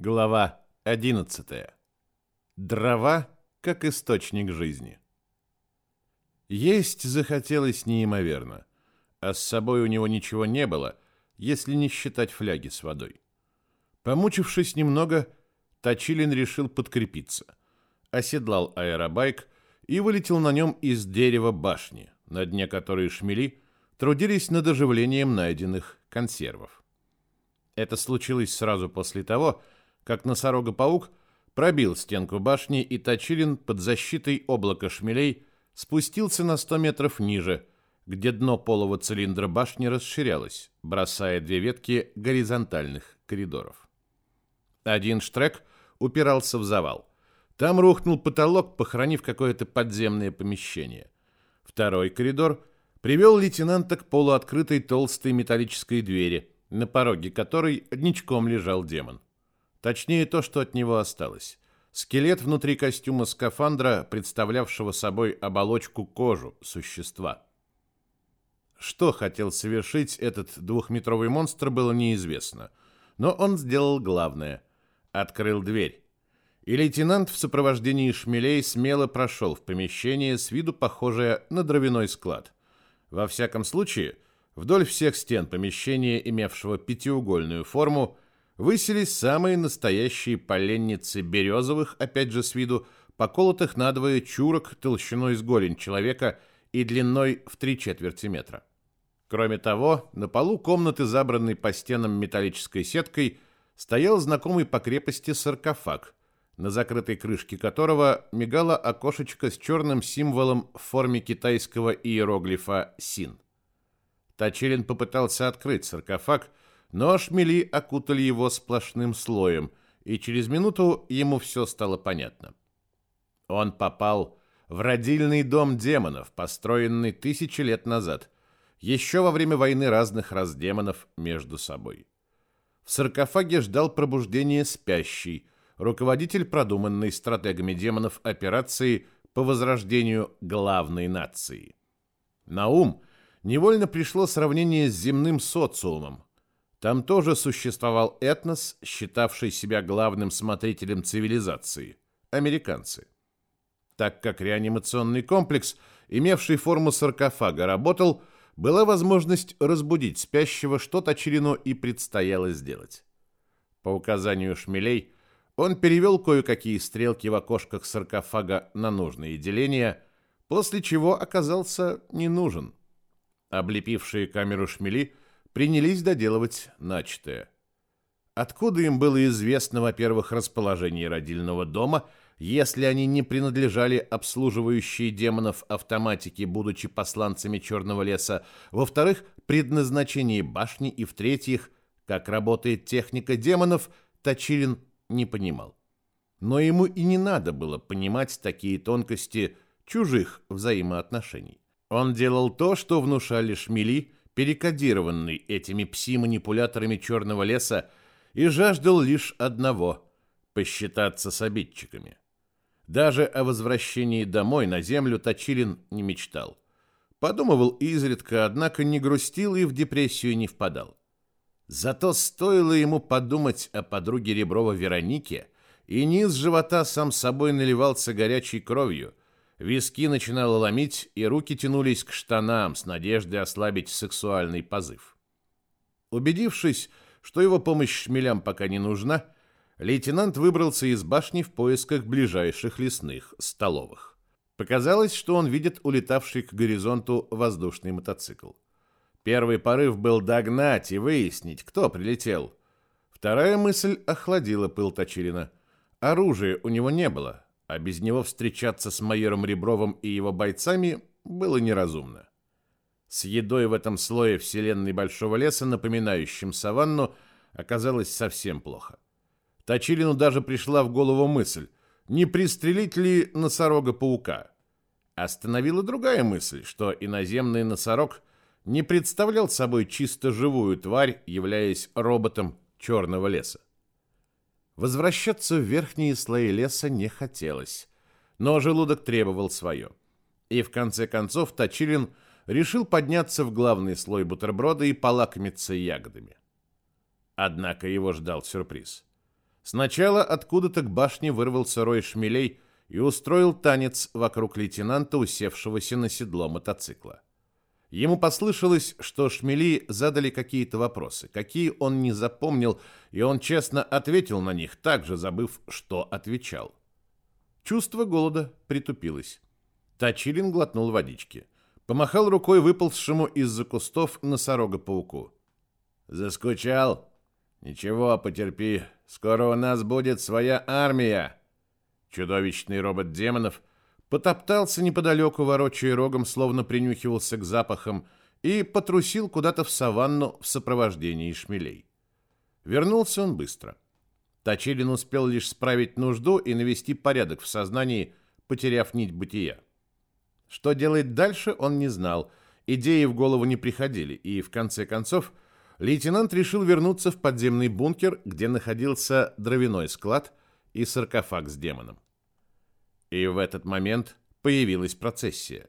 Глава 11. Дрова как источник жизни. Есть захотелось неимоверно, а с собой у него ничего не было, если не считать фляги с водой. Помучившись немного, Точилин решил подкрепиться. Оседлал аэробайк и вылетел на нем из дерева башни, на дне которой шмели трудились над оживлением найденных консервов. Это случилось сразу после того, как носорога-паук пробил стенку башни, и Точилин под защитой облака шмелей спустился на 100 метров ниже, где дно полого цилиндра башни расширялось, бросая две ветки горизонтальных коридоров. Один штрек упирался в завал. Там рухнул потолок, похоронив какое-то подземное помещение. Второй коридор привел лейтенанта к полуоткрытой толстой металлической двери – на пороге которой ничком лежал демон. Точнее, то, что от него осталось. Скелет внутри костюма скафандра, представлявшего собой оболочку кожу существа. Что хотел совершить этот двухметровый монстр, было неизвестно. Но он сделал главное. Открыл дверь. И лейтенант в сопровождении шмелей смело прошел в помещение с виду похожее на дровяной склад. Во всяком случае, Вдоль всех стен помещения, имевшего пятиугольную форму, высились самые настоящие поленницы березовых, опять же с виду, поколотых надвое чурок толщиной с голень человека и длиной в три четверти метра. Кроме того, на полу комнаты, забранной по стенам металлической сеткой, стоял знакомый по крепости саркофаг, на закрытой крышке которого мигало окошечко с черным символом в форме китайского иероглифа «Син». Точилин попытался открыть саркофаг, но шмели окутали его сплошным слоем, и через минуту ему все стало понятно. Он попал в родильный дом демонов, построенный тысячи лет назад, еще во время войны разных раз демонов между собой. В саркофаге ждал пробуждения спящий, руководитель продуманной стратегами демонов операции по возрождению главной нации. На ум – невольно пришло сравнение с земным социумом. Там тоже существовал этнос, считавший себя главным смотрителем цивилизации – американцы. Так как реанимационный комплекс, имевший форму саркофага, работал, была возможность разбудить спящего, что Точилину и предстояло сделать. По указанию шмелей, он перевел кое-какие стрелки в окошках саркофага на нужные деления, после чего оказался не нужен. Облепившие камеру шмели принялись доделывать начатое. Откуда им было известно, во-первых, расположение родильного дома, если они не принадлежали обслуживающей демонов автоматике, будучи посланцами Черного леса, во-вторых, предназначение башни и, в-третьих, как работает техника демонов, Точилин не понимал. Но ему и не надо было понимать такие тонкости чужих взаимоотношений. Он делал то, что внушали шмели, перекодированный этими пси-манипуляторами черного леса, и жаждал лишь одного – посчитаться с обидчиками. Даже о возвращении домой на землю Точилин не мечтал. Подумывал изредка, однако не грустил и в депрессию не впадал. Зато стоило ему подумать о подруге Реброва Веронике, и низ живота сам собой наливался горячей кровью, Виски начинало ломить, и руки тянулись к штанам с надеждой ослабить сексуальный позыв. Убедившись, что его помощь шмелям пока не нужна, лейтенант выбрался из башни в поисках ближайших лесных столовых. Показалось, что он видит улетавший к горизонту воздушный мотоцикл. Первый порыв был догнать и выяснить, кто прилетел. Вторая мысль охладила пыл Точилина. Оружия у него не было, а без него встречаться с майором Ребровым и его бойцами было неразумно. С едой в этом слое вселенной Большого леса, напоминающем саванну, оказалось совсем плохо. Точилину даже пришла в голову мысль, не пристрелить ли носорога-паука. Остановила другая мысль, что иноземный носорог не представлял собой чисто живую тварь, являясь роботом черного леса. Возвращаться в верхние слои леса не хотелось, но желудок требовал свое. И в конце концов Точилин решил подняться в главный слой бутерброда и полакомиться ягодами. Однако его ждал сюрприз. Сначала откуда-то к башне вырвался рой шмелей и устроил танец вокруг лейтенанта, усевшегося на седло мотоцикла. Ему послышалось, что шмели задали какие-то вопросы, какие он не запомнил, и он честно ответил на них, также забыв, что отвечал. Чувство голода притупилось. Тачилин глотнул водички. Помахал рукой выползшему из-за кустов носорога-пауку. «Заскучал? Ничего, потерпи. Скоро у нас будет своя армия!» Чудовищный робот демонов потоптался неподалеку, ворочая рогом, словно принюхивался к запахам, и потрусил куда-то в саванну в сопровождении шмелей. Вернулся он быстро. Точилин успел лишь справить нужду и навести порядок в сознании, потеряв нить бытия. Что делать дальше, он не знал, идеи в голову не приходили, и, в конце концов, лейтенант решил вернуться в подземный бункер, где находился дровяной склад и саркофаг с демоном. И в этот момент появилась процессия.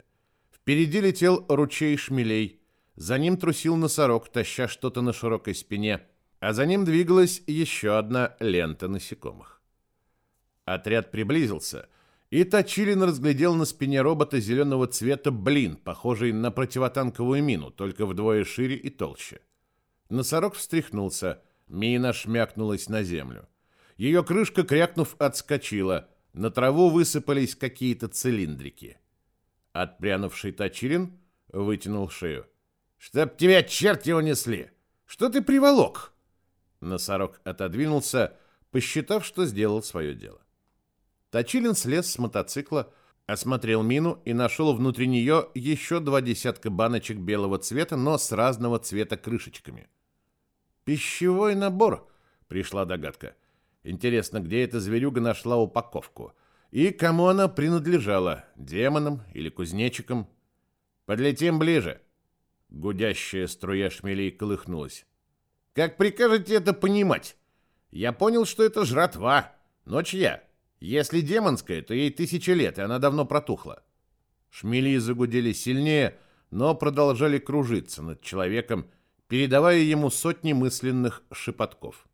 Впереди летел ручей шмелей, за ним трусил носорог, таща что-то на широкой спине, а за ним двигалась еще одна лента насекомых. Отряд приблизился, и Точилин разглядел на спине робота зеленого цвета блин, похожий на противотанковую мину, только вдвое шире и толще. Носорог встряхнулся, мина шмякнулась на землю. Ее крышка, крякнув, отскочила – на траву высыпались какие-то цилиндрики. Отпрянувший Точилин вытянул шею. «Чтоб тебя черти унесли! Что ты приволок?» Носорог отодвинулся, посчитав, что сделал свое дело. Точилин слез с мотоцикла, осмотрел мину и нашел внутри нее еще два десятка баночек белого цвета, но с разного цвета крышечками. «Пищевой набор», — пришла догадка. Интересно, где эта зверюга нашла упаковку? И кому она принадлежала? Демонам или кузнечикам? Подлетим ближе. Гудящая струя шмелей колыхнулась. Как прикажете это понимать? Я понял, что это жратва. Но чья? Если демонская, то ей тысячи лет, и она давно протухла. Шмели загудели сильнее, но продолжали кружиться над человеком, передавая ему сотни мысленных шепотков.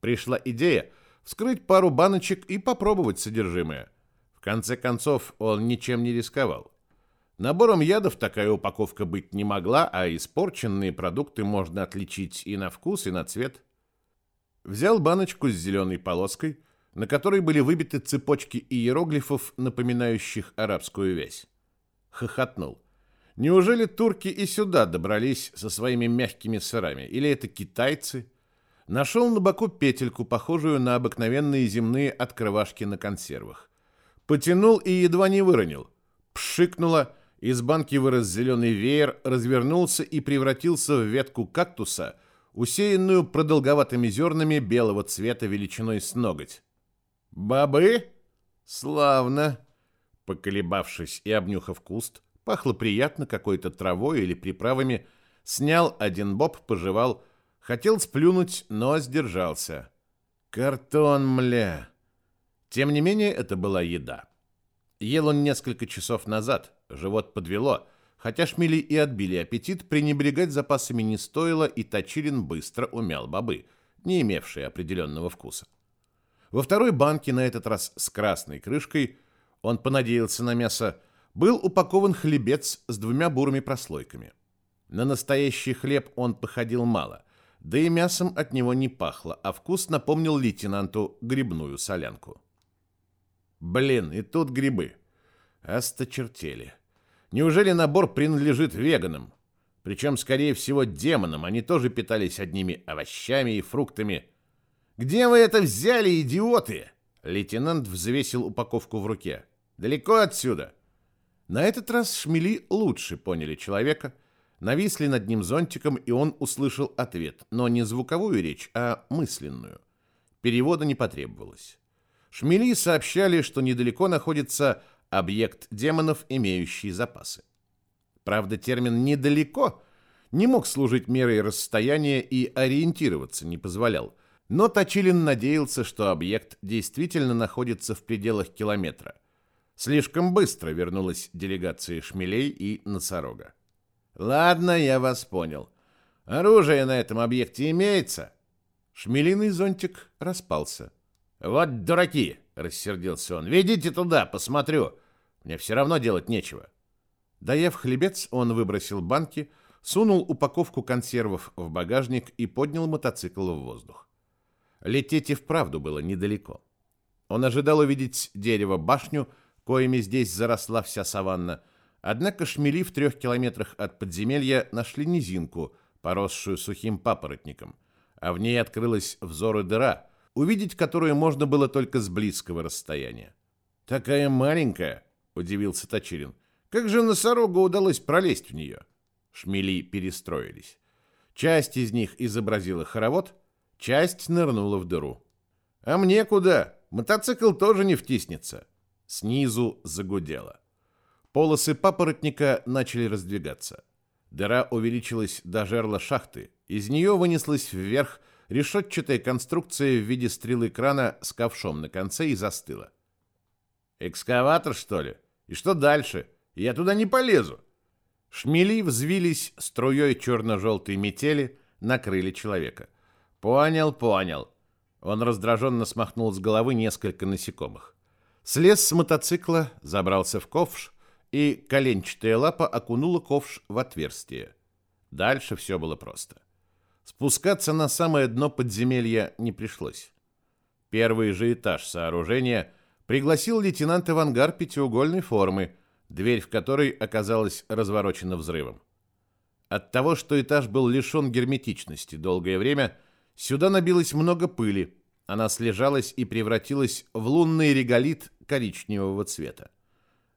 Пришла идея вскрыть пару баночек и попробовать содержимое. В конце концов, он ничем не рисковал. Набором ядов такая упаковка быть не могла, а испорченные продукты можно отличить и на вкус, и на цвет. Взял баночку с зеленой полоской, на которой были выбиты цепочки иероглифов, напоминающих арабскую вязь. Хохотнул. Неужели турки и сюда добрались со своими мягкими сырами? Или это китайцы? Нашел на боку петельку, похожую на обыкновенные земные открывашки на консервах. Потянул и едва не выронил. Пшикнуло, из банки вырос зеленый веер, развернулся и превратился в ветку кактуса, усеянную продолговатыми зернами белого цвета величиной с ноготь. «Бобы? Славно!» Поколебавшись и обнюхав куст, пахло приятно какой-то травой или приправами, снял один боб, пожевал, Хотел сплюнуть, но сдержался. Картон, мля. Тем не менее, это была еда. Ел он несколько часов назад, живот подвело, хотя шмели и отбили аппетит, пренебрегать запасами не стоило, и Точилин быстро умял бобы, не имевшие определенного вкуса. Во второй банке, на этот раз с красной крышкой, он понадеялся на мясо, был упакован хлебец с двумя бурыми прослойками. На настоящий хлеб он походил мало, да и мясом от него не пахло, а вкус напомнил лейтенанту грибную солянку. Блин, и тут грибы. Осточертели. Неужели набор принадлежит веганам? Причем, скорее всего, демонам. Они тоже питались одними овощами и фруктами. «Где вы это взяли, идиоты?» Лейтенант взвесил упаковку в руке. «Далеко отсюда». На этот раз шмели лучше поняли человека – нависли над ним зонтиком, и он услышал ответ, но не звуковую речь, а мысленную. Перевода не потребовалось. Шмели сообщали, что недалеко находится объект демонов, имеющий запасы. Правда, термин «недалеко» не мог служить мерой расстояния и ориентироваться не позволял, но Точилин надеялся, что объект действительно находится в пределах километра. Слишком быстро вернулась делегация шмелей и носорога. Ладно, я вас понял. Оружие на этом объекте имеется? Шмелиный зонтик распался. «Вот дураки!» — рассердился он. «Ведите туда, посмотрю. Мне все равно делать нечего». Доев хлебец, он выбросил банки, сунул упаковку консервов в багажник и поднял мотоцикл в воздух. Лететь и вправду было недалеко. Он ожидал увидеть дерево-башню, коими здесь заросла вся саванна, однако шмели в трех километрах от подземелья нашли низинку, поросшую сухим папоротником, а в ней открылась взору дыра, увидеть которую можно было только с близкого расстояния. «Такая маленькая!» — удивился Точилин. «Как же носорогу удалось пролезть в нее?» Шмели перестроились. Часть из них изобразила хоровод, часть нырнула в дыру. «А мне куда? Мотоцикл тоже не втиснется!» Снизу загудело. Полосы папоротника начали раздвигаться. Дыра увеличилась до жерла шахты. Из нее вынеслась вверх решетчатая конструкция в виде стрелы крана с ковшом на конце и застыла. «Экскаватор, что ли? И что дальше? Я туда не полезу!» Шмели взвились струей черно-желтой метели, накрыли человека. «Понял, понял!» Он раздраженно смахнул с головы несколько насекомых. Слез с мотоцикла, забрался в ковш, и коленчатая лапа окунула ковш в отверстие. Дальше все было просто. Спускаться на самое дно подземелья не пришлось. Первый же этаж сооружения пригласил лейтенанта в ангар пятиугольной формы, дверь в которой оказалась разворочена взрывом. От того, что этаж был лишен герметичности долгое время, сюда набилось много пыли, она слежалась и превратилась в лунный реголит коричневого цвета.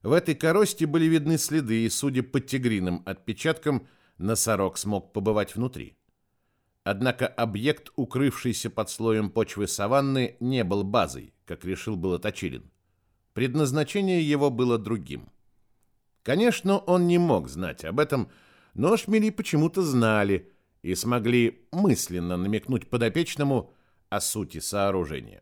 В этой коросте были видны следы, и, судя по тигриным отпечаткам, носорог смог побывать внутри. Однако объект, укрывшийся под слоем почвы саванны, не был базой, как решил было Точилин. Предназначение его было другим. Конечно, он не мог знать об этом, но шмели почему-то знали и смогли мысленно намекнуть подопечному о сути сооружения.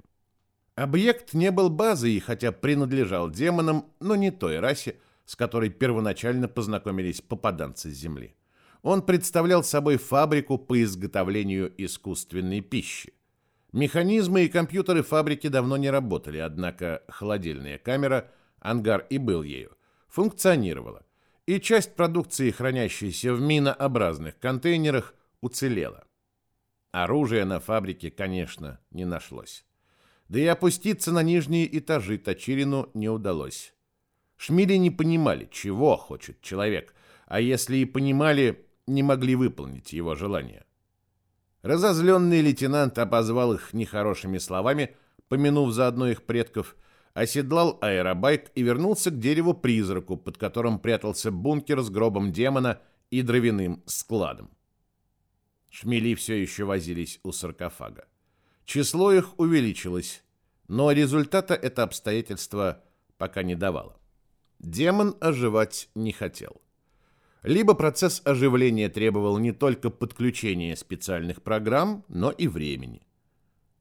Объект не был базой, хотя принадлежал демонам, но не той расе, с которой первоначально познакомились попаданцы с Земли. Он представлял собой фабрику по изготовлению искусственной пищи. Механизмы и компьютеры фабрики давно не работали, однако холодильная камера, ангар и был ею, функционировала, и часть продукции, хранящейся в минообразных контейнерах, уцелела. Оружия на фабрике, конечно, не нашлось. Да и опуститься на нижние этажи Точилину не удалось. Шмели не понимали, чего хочет человек, а если и понимали, не могли выполнить его желание. Разозленный лейтенант обозвал их нехорошими словами, помянув заодно их предков, оседлал аэробайк и вернулся к дереву-призраку, под которым прятался бункер с гробом демона и дровяным складом. Шмели все еще возились у саркофага. Число их увеличилось, но результата это обстоятельство пока не давало. Демон оживать не хотел. Либо процесс оживления требовал не только подключения специальных программ, но и времени.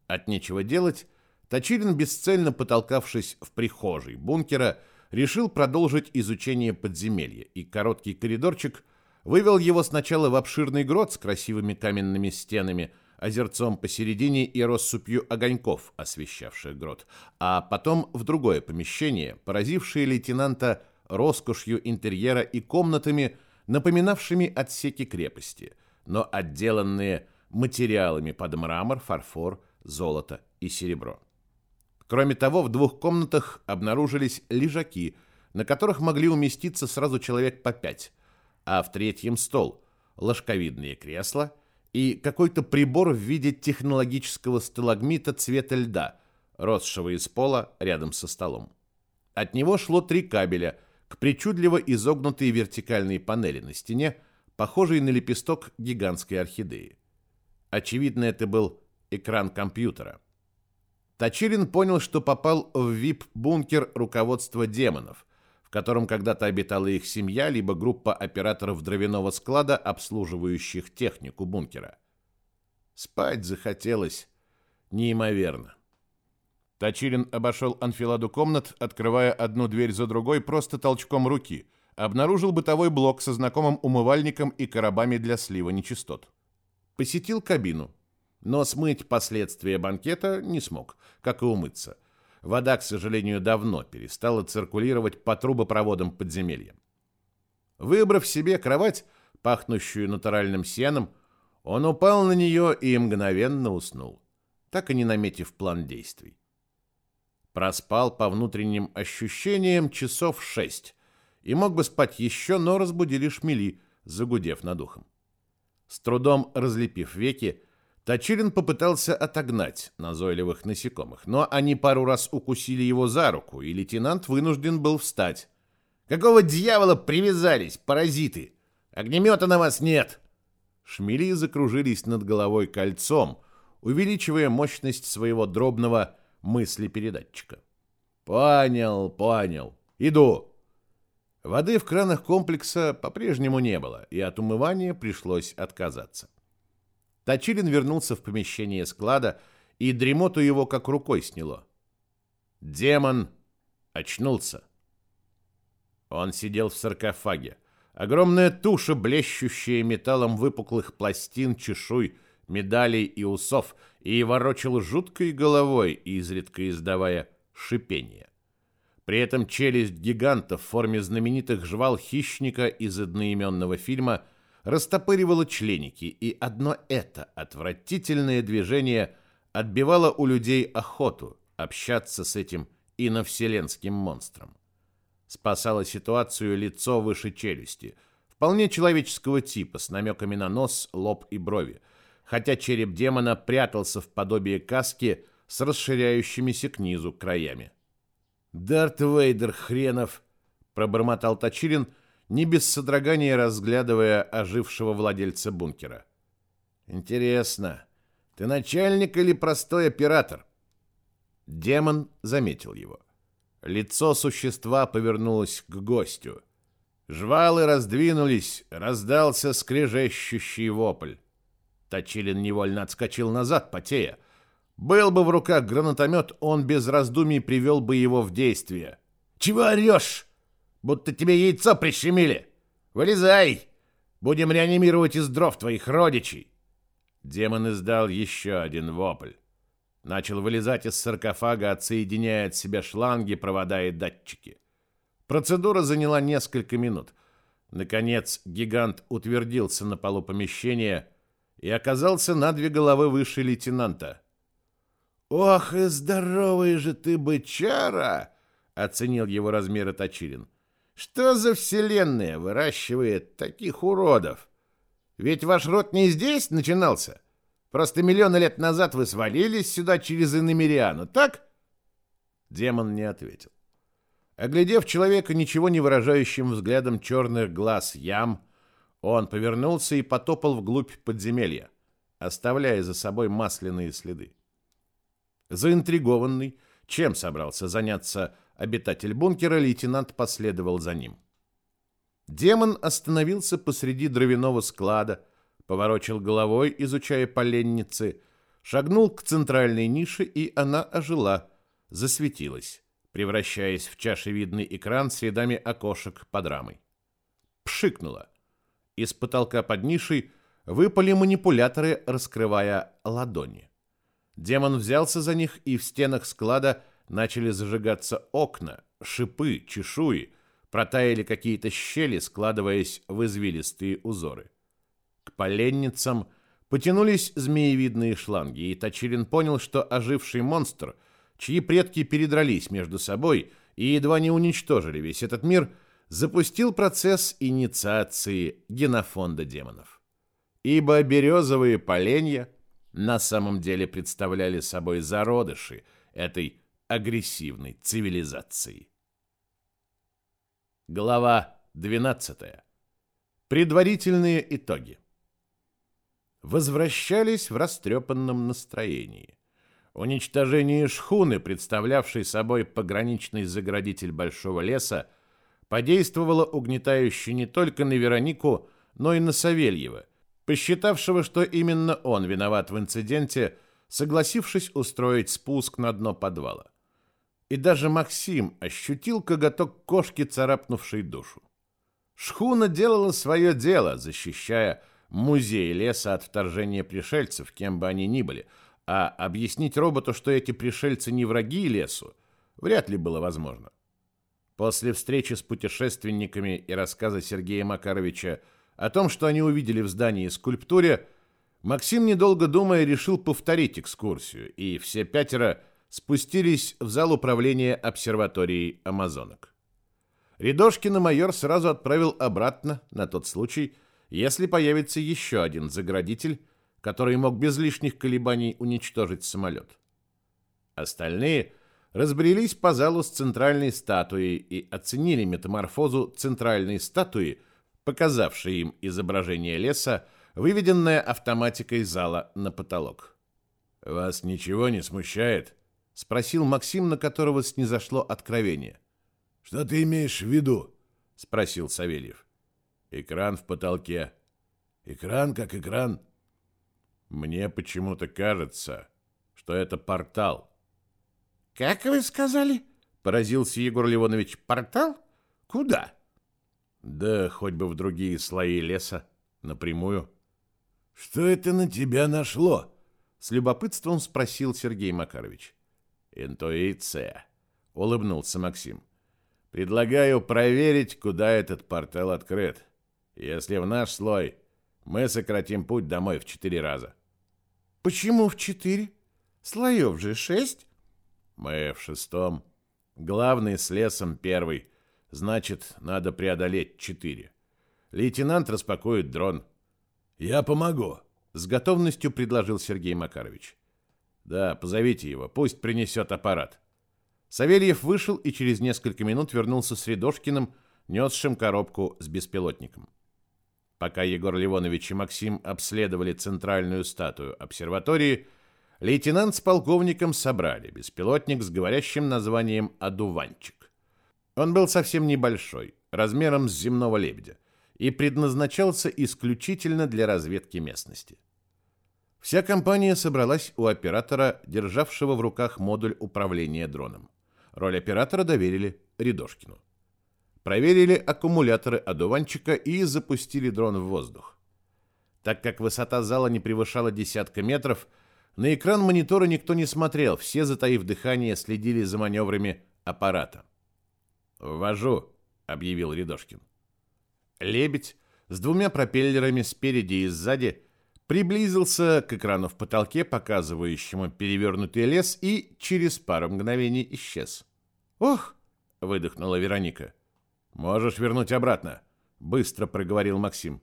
От нечего делать, Точилин, бесцельно потолкавшись в прихожей бункера, решил продолжить изучение подземелья, и короткий коридорчик вывел его сначала в обширный грот с красивыми каменными стенами, озерцом посередине и россыпью огоньков, освещавших грот, а потом в другое помещение, поразившее лейтенанта роскошью интерьера и комнатами, напоминавшими отсеки крепости, но отделанные материалами под мрамор, фарфор, золото и серебро. Кроме того, в двух комнатах обнаружились лежаки, на которых могли уместиться сразу человек по пять, а в третьем стол, ложковидные кресла – и какой-то прибор в виде технологического сталагмита цвета льда, росшего из пола рядом со столом. От него шло три кабеля к причудливо изогнутой вертикальной панели на стене, похожей на лепесток гигантской орхидеи. Очевидно, это был экран компьютера. Точилин понял, что попал в VIP-бункер руководства демонов, в котором когда-то обитала их семья, либо группа операторов дровяного склада, обслуживающих технику бункера. Спать захотелось неимоверно. Точилин обошел анфиладу комнат, открывая одну дверь за другой просто толчком руки. Обнаружил бытовой блок со знакомым умывальником и коробами для слива нечистот. Посетил кабину. но смыть последствия банкета не смог, как и умыться. Вода, к сожалению, давно перестала циркулировать по трубопроводам подземелья. Выбрав себе кровать, пахнущую натуральным сеном, он упал на нее и мгновенно уснул, так и не наметив план действий. Проспал по внутренним ощущениям часов шесть и мог бы спать еще, но разбудили шмели, загудев над ухом. С трудом разлепив веки, Точилин попытался отогнать назойливых насекомых, но они пару раз укусили его за руку, и лейтенант вынужден был встать. «Какого дьявола привязались, паразиты? Огнемета на вас нет!» Шмели закружились над головой кольцом, увеличивая мощность своего дробного мыслепередатчика. «Понял, понял. Иду!» Воды в кранах комплекса по-прежнему не было, и от умывания пришлось отказаться. Точилин вернулся в помещение склада, и дремоту его как рукой сняло. Демон очнулся. Он сидел в саркофаге. Огромная туша, блещущая металлом выпуклых пластин, чешуй, медалей и усов, и ворочал жуткой головой, изредка издавая шипение. При этом челюсть гиганта в форме знаменитых жвал хищника из одноименного фильма растопыривала членики, и одно это отвратительное движение отбивало у людей охоту общаться с этим иновселенским монстром. Спасало ситуацию лицо выше челюсти, вполне человеческого типа, с намеками на нос, лоб и брови, хотя череп демона прятался в подобие каски с расширяющимися к низу краями. «Дарт Вейдер хренов!» — пробормотал Точилин, не без содрогания разглядывая ожившего владельца бункера. «Интересно, ты начальник или простой оператор?» Демон заметил его. Лицо существа повернулось к гостю. Жвалы раздвинулись, раздался скрежещущий вопль. Точилин невольно отскочил назад, потея. Был бы в руках гранатомет, он без раздумий привел бы его в действие. «Чего орешь? Будто тебе яйцо прищемили! Вылезай! Будем реанимировать из дров твоих родичей!» Демон издал еще один вопль. Начал вылезать из саркофага, отсоединяя от себя шланги, провода и датчики. Процедура заняла несколько минут. Наконец, гигант утвердился на полу помещения и оказался на две головы выше лейтенанта. «Ох и здоровый же ты, бычара!» — оценил его размеры Точилин. «Что за вселенная выращивает таких уродов? Ведь ваш род не здесь начинался? Просто миллионы лет назад вы свалились сюда через Иномериану, так?» Демон не ответил. Оглядев человека ничего не выражающим взглядом черных глаз ям, он повернулся и потопал вглубь подземелья, оставляя за собой масляные следы. Заинтригованный, чем собрался заняться обитатель бункера, лейтенант последовал за ним. Демон остановился посреди дровяного склада, поворочил головой, изучая поленницы, шагнул к центральной нише, и она ожила, засветилась, превращаясь в чашевидный экран с рядами окошек под рамой. Пшикнула. Из потолка под нишей выпали манипуляторы, раскрывая ладони. Демон взялся за них, и в стенах склада начали зажигаться окна, шипы, чешуи, протаяли какие-то щели, складываясь в извилистые узоры. К поленницам потянулись змеевидные шланги, и Точилин понял, что оживший монстр, чьи предки передрались между собой и едва не уничтожили весь этот мир, запустил процесс инициации генофонда демонов. Ибо березовые поленья — на самом деле представляли собой зародыши этой агрессивной цивилизации. Глава 12. Предварительные итоги. Возвращались в растрепанном настроении. Уничтожение шхуны, представлявшей собой пограничный заградитель большого леса, подействовало угнетающе не только на Веронику, но и на Савельева, посчитавшего, что именно он виноват в инциденте, согласившись устроить спуск на дно подвала. И даже Максим ощутил коготок кошки, царапнувшей душу. Шхуна делала свое дело, защищая музей леса от вторжения пришельцев, кем бы они ни были, а объяснить роботу, что эти пришельцы не враги лесу, вряд ли было возможно. После встречи с путешественниками и рассказа Сергея Макаровича о том, что они увидели в здании скульптуре, Максим, недолго думая, решил повторить экскурсию, и все пятеро спустились в зал управления обсерваторией амазонок. Рядошкина майор сразу отправил обратно на тот случай, если появится еще один заградитель, который мог без лишних колебаний уничтожить самолет. Остальные разбрелись по залу с центральной статуей и оценили метаморфозу центральной статуи, показавшей им изображение леса, выведенное автоматикой зала на потолок. «Вас ничего не смущает?» — спросил Максим, на которого снизошло откровение. «Что ты имеешь в виду?» — спросил Савельев. «Экран в потолке». «Экран как экран?» «Мне почему-то кажется, что это портал». «Как вы сказали?» — поразился Егор Ливонович. «Портал? Куда?» «Да хоть бы в другие слои леса, напрямую». «Что это на тебя нашло?» — с любопытством спросил Сергей Макарович. «Интуиция», — улыбнулся Максим. Предлагаю проверить, куда этот портал открыт. Если в наш слой, мы сократим путь домой в четыре раза. Почему в четыре? Слоев же шесть. Мы в шестом. Главный с лесом первый. Значит, надо преодолеть четыре. Лейтенант распакует дрон. Я помогу. С готовностью предложил Сергей Макарович. Да, позовите его, пусть принесет аппарат. Савельев вышел и через несколько минут вернулся с Рядошкиным, несшим коробку с беспилотником. Пока Егор Ливонович и Максим обследовали центральную статую обсерватории, лейтенант с полковником собрали беспилотник с говорящим названием «Одуванчик». Он был совсем небольшой, размером с земного лебедя, и предназначался исключительно для разведки местности. Вся компания собралась у оператора, державшего в руках модуль управления дроном. Роль оператора доверили Рядошкину. Проверили аккумуляторы одуванчика и запустили дрон в воздух. Так как высота зала не превышала десятка метров, на экран монитора никто не смотрел, все, затаив дыхание, следили за маневрами аппарата. «Ввожу», — объявил Рядошкин. Лебедь с двумя пропеллерами спереди и сзади приблизился к экрану в потолке, показывающему перевернутый лес, и через пару мгновений исчез. «Ох!» — выдохнула Вероника. «Можешь вернуть обратно», — быстро проговорил Максим.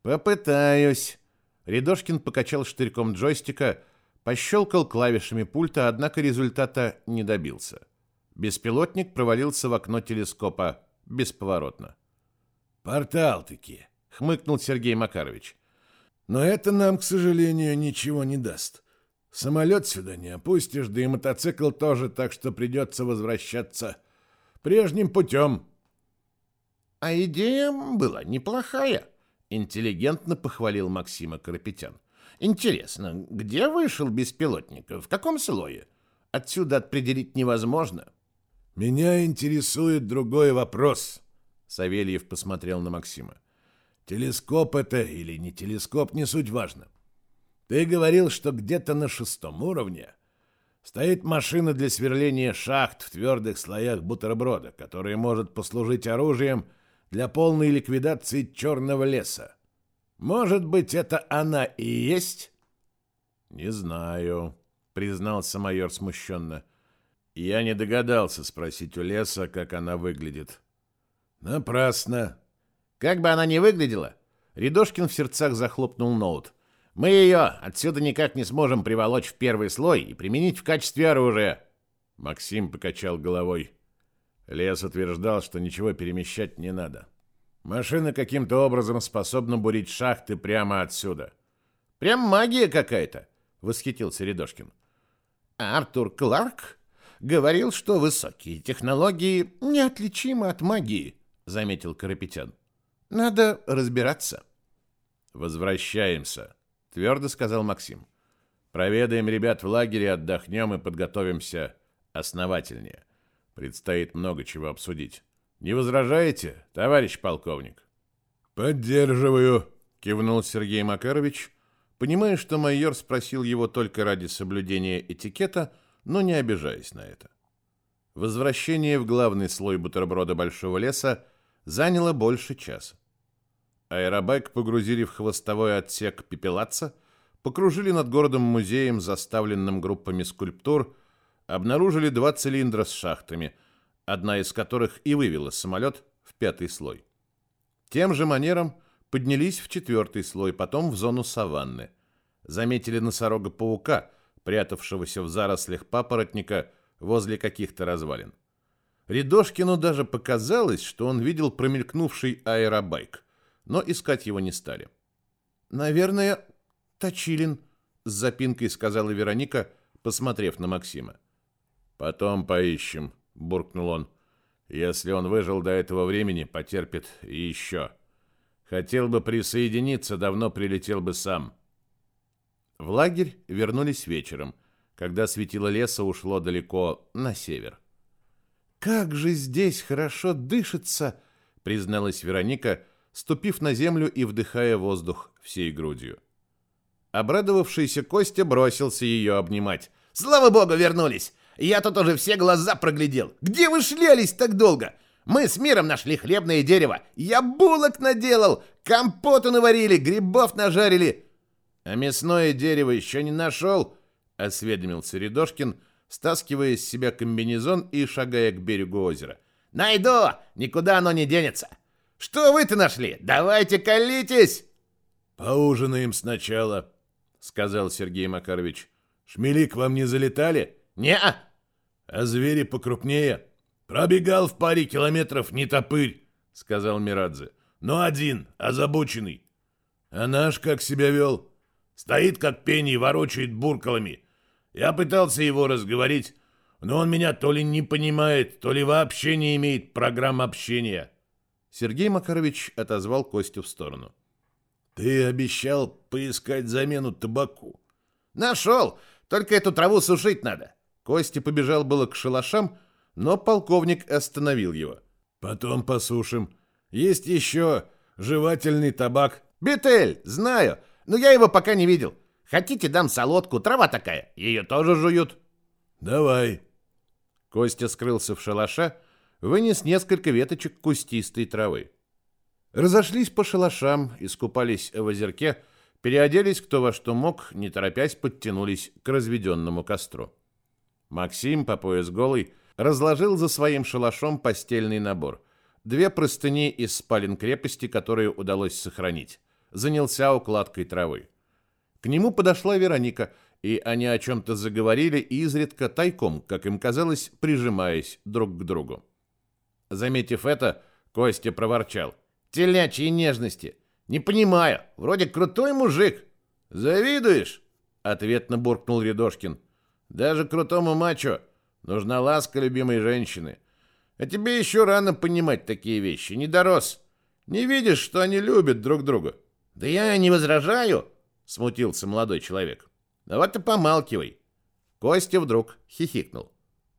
«Попытаюсь». Рядошкин покачал штырьком джойстика, пощелкал клавишами пульта, однако результата не добился. Беспилотник провалился в окно телескопа бесповоротно. «Портал-таки», — хмыкнул Сергей Макарович. Но это нам, к сожалению, ничего не даст. Самолет сюда не опустишь, да и мотоцикл тоже, так что придется возвращаться прежним путем. А идея была неплохая, интеллигентно похвалил Максима Карапетян. Интересно, где вышел беспилотник? В каком слое? Отсюда определить невозможно. Меня интересует другой вопрос. Савельев посмотрел на Максима. Телескоп это или не телескоп, не суть важно. Ты говорил, что где-то на шестом уровне стоит машина для сверления шахт в твердых слоях бутерброда, которая может послужить оружием для полной ликвидации черного леса. Может быть, это она и есть? Не знаю, признался майор смущенно. Я не догадался спросить у леса, как она выглядит. Напрасно. Как бы она ни выглядела, Рядошкин в сердцах захлопнул ноут. Мы ее отсюда никак не сможем приволочь в первый слой и применить в качестве оружия. Максим покачал головой. Лес утверждал, что ничего перемещать не надо. Машина каким-то образом способна бурить шахты прямо отсюда. Прям магия какая-то, восхитился Рядошкин. Артур Кларк говорил, что высокие технологии неотличимы от магии, заметил Карапетян. Надо разбираться. Возвращаемся, твердо сказал Максим. Проведаем ребят в лагере, отдохнем и подготовимся основательнее. Предстоит много чего обсудить. Не возражаете, товарищ полковник? Поддерживаю, кивнул Сергей Макарович, понимая, что майор спросил его только ради соблюдения этикета, но не обижаясь на это. Возвращение в главный слой бутерброда большого леса заняло больше часа. Аэробайк погрузили в хвостовой отсек пепелаца, покружили над городом-музеем, заставленным группами скульптур, обнаружили два цилиндра с шахтами, одна из которых и вывела самолет в пятый слой. Тем же манером поднялись в четвертый слой, потом в зону саванны. Заметили носорога-паука, прятавшегося в зарослях папоротника возле каких-то развалин. Рядошкину даже показалось, что он видел промелькнувший аэробайк, но искать его не стали. «Наверное, Точилин», — с запинкой сказала Вероника, посмотрев на Максима. «Потом поищем», — буркнул он. «Если он выжил до этого времени, потерпит и еще. Хотел бы присоединиться, давно прилетел бы сам». В лагерь вернулись вечером, когда светило леса ушло далеко на север. «Как же здесь хорошо дышится!» — призналась Вероника, ступив на землю и вдыхая воздух всей грудью. Обрадовавшийся Костя бросился ее обнимать. «Слава богу, вернулись! Я тут уже все глаза проглядел. Где вы шлялись так долго? Мы с миром нашли хлебное дерево. Я булок наделал, компоту наварили, грибов нажарили. А мясное дерево еще не нашел, осведомился Рядошкин, стаскивая с себя комбинезон и шагая к берегу озера. Найду, никуда оно не денется. Что вы-то нашли? Давайте колитесь. Поужинаем сначала, сказал Сергей Макарович. Шмели к вам не залетали? Не-а. А звери покрупнее? Пробегал в паре километров не топырь, сказал Мирадзе. Но один, озабоченный. А наш как себя вел? Стоит как пень и ворочает буркалами. Я пытался его разговорить, но он меня то ли не понимает, то ли вообще не имеет программ общения. Сергей Макарович отозвал Костю в сторону. Ты обещал поискать замену табаку. Нашел, только эту траву сушить надо. Костя побежал было к шалашам, но полковник остановил его. «Потом посушим. Есть еще жевательный табак». «Бетель, знаю, но я его пока не видел. Хотите, дам солодку, трава такая, ее тоже жуют». «Давай». Костя скрылся в шалаше, вынес несколько веточек кустистой травы. Разошлись по шалашам, искупались в озерке, переоделись кто во что мог, не торопясь подтянулись к разведенному костру. Максим, по пояс голый, разложил за своим шалашом постельный набор. Две простыни из спален крепости, которые удалось сохранить. Занялся укладкой травы. К нему подошла Вероника, и они о чем-то заговорили, изредка тайком, как им казалось, прижимаясь друг к другу. Заметив это, Костя проворчал. «Телячьи нежности! Не понимаю, вроде крутой мужик!» «Завидуешь?» — ответно буркнул Рядошкин. Даже крутому мачо нужна ласка любимой женщины. А тебе еще рано понимать такие вещи. Не дорос. Не видишь, что они любят друг друга? Да я не возражаю, смутился молодой человек. Да вот помалкивай. Костя вдруг хихикнул.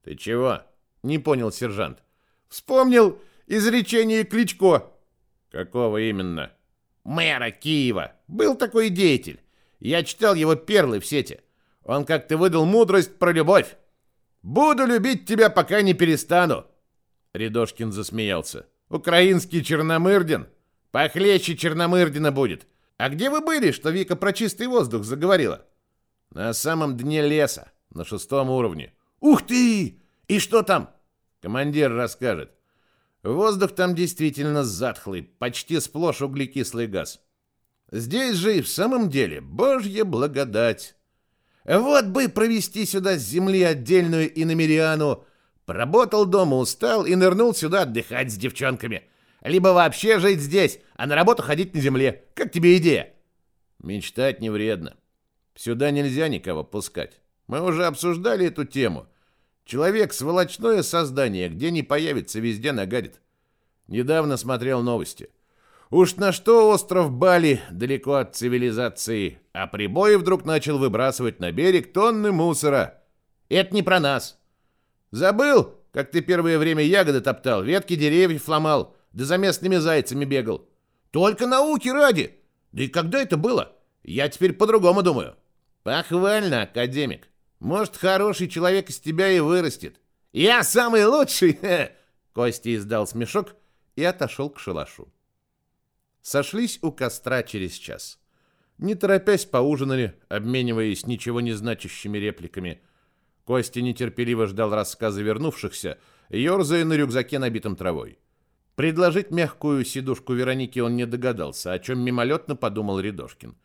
Ты чего? Не понял сержант. Вспомнил изречение Кличко. Какого именно? Мэра Киева. Был такой деятель. Я читал его перлы в сети. Он как-то выдал мудрость про любовь. «Буду любить тебя, пока не перестану!» Рядошкин засмеялся. «Украинский Черномырдин? Похлеще Черномырдина будет. А где вы были, что Вика про чистый воздух заговорила?» «На самом дне леса, на шестом уровне». «Ух ты! И что там?» Командир расскажет. Воздух там действительно затхлый, почти сплошь углекислый газ. Здесь же и в самом деле божья благодать. Вот бы провести сюда с земли отдельную иномериану. Поработал дома, устал и нырнул сюда отдыхать с девчонками. Либо вообще жить здесь, а на работу ходить на земле. Как тебе идея? Мечтать не вредно. Сюда нельзя никого пускать. Мы уже обсуждали эту тему. Человек — сволочное создание, где не появится, везде нагадит. Недавно смотрел новости. Уж на что остров Бали далеко от цивилизации, а прибой вдруг начал выбрасывать на берег тонны мусора. Это не про нас. Забыл, как ты первое время ягоды топтал, ветки деревьев ломал, да за местными зайцами бегал. Только науки ради. Да и когда это было? Я теперь по-другому думаю. Похвально, академик. Может, хороший человек из тебя и вырастет. Я самый лучший! Костя издал смешок и отошел к шалашу. Сошлись у костра через час. Не торопясь поужинали, обмениваясь ничего не значащими репликами. Костя нетерпеливо ждал рассказа вернувшихся, ерзая на рюкзаке, набитом травой. Предложить мягкую сидушку Веронике он не догадался, о чем мимолетно подумал Рядошкин.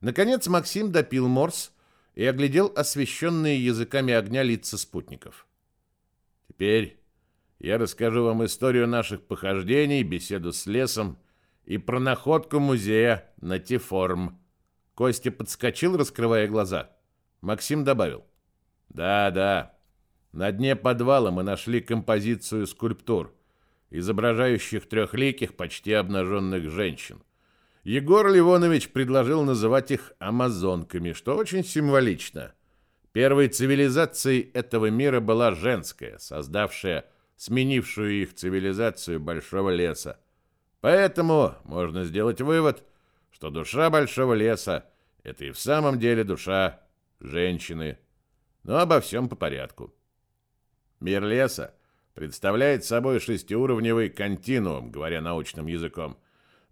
Наконец Максим допил морс и оглядел освещенные языками огня лица спутников. «Теперь я расскажу вам историю наших похождений, беседу с лесом и про находку музея на Тиформ». Костя подскочил, раскрывая глаза. Максим добавил. «Да, да, на дне подвала мы нашли композицию скульптур, изображающих трехликих, почти обнаженных женщин. Егор Ливонович предложил называть их амазонками, что очень символично. Первой цивилизацией этого мира была женская, создавшая сменившую их цивилизацию большого леса. Поэтому можно сделать вывод, что душа большого леса — это и в самом деле душа женщины. Но обо всем по порядку. Мир леса представляет собой шестиуровневый континуум, говоря научным языком,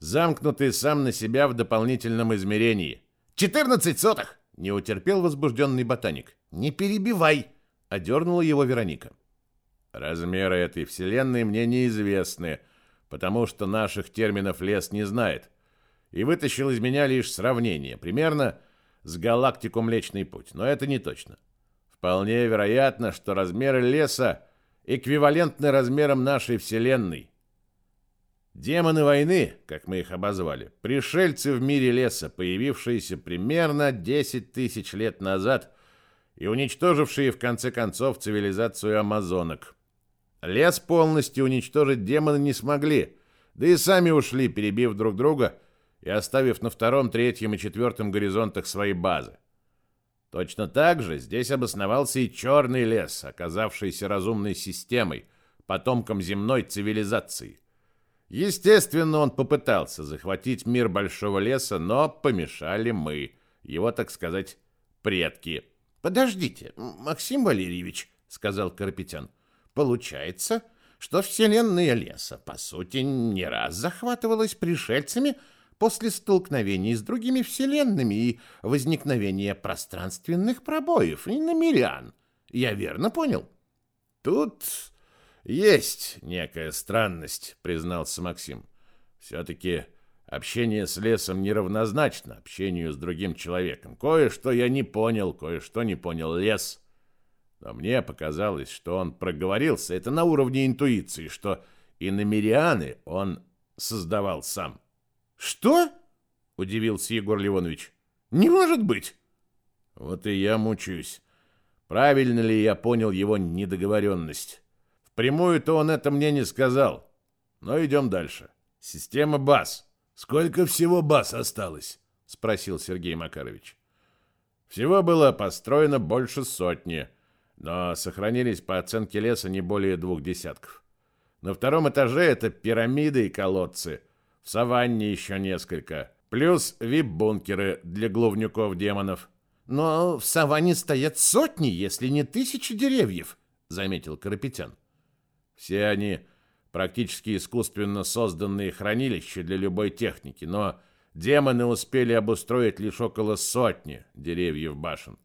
замкнутый сам на себя в дополнительном измерении. «Четырнадцать сотых!» — не утерпел возбужденный ботаник. «Не перебивай!» — одернула его Вероника. Размеры этой вселенной мне неизвестны, потому что наших терминов лес не знает. И вытащил из меня лишь сравнение, примерно с галактику Млечный Путь, но это не точно. Вполне вероятно, что размеры леса эквивалентны размерам нашей Вселенной. Демоны войны, как мы их обозвали, пришельцы в мире леса, появившиеся примерно 10 тысяч лет назад и уничтожившие в конце концов цивилизацию амазонок. Лес полностью уничтожить демоны не смогли, да и сами ушли, перебив друг друга и оставив на втором, третьем и четвертом горизонтах свои базы. Точно так же здесь обосновался и черный лес, оказавшийся разумной системой, потомком земной цивилизации. Естественно, он попытался захватить мир большого леса, но помешали мы, его, так сказать, предки. «Подождите, Максим Валерьевич», — сказал Карапетян, — Получается, что вселенная леса, по сути, не раз захватывалась пришельцами после столкновений с другими вселенными и возникновения пространственных пробоев и намерян. Я верно понял? Тут есть некая странность, признался Максим. Все-таки общение с лесом неравнозначно общению с другим человеком. Кое-что я не понял, кое-что не понял лес. Но мне показалось, что он проговорился. Это на уровне интуиции, что и намерианы он создавал сам. «Что?» — удивился Егор Ливонович. «Не может быть!» Вот и я мучаюсь. Правильно ли я понял его недоговоренность? Впрямую-то он это мне не сказал. Но идем дальше. Система БАС. Сколько всего БАС осталось? Спросил Сергей Макарович. Всего было построено больше сотни но сохранились по оценке леса не более двух десятков. На втором этаже это пирамиды и колодцы, в саванне еще несколько, плюс вип-бункеры для главнюков-демонов. «Но в саванне стоят сотни, если не тысячи деревьев», — заметил Карапетян. «Все они практически искусственно созданные хранилища для любой техники, но демоны успели обустроить лишь около сотни деревьев башен.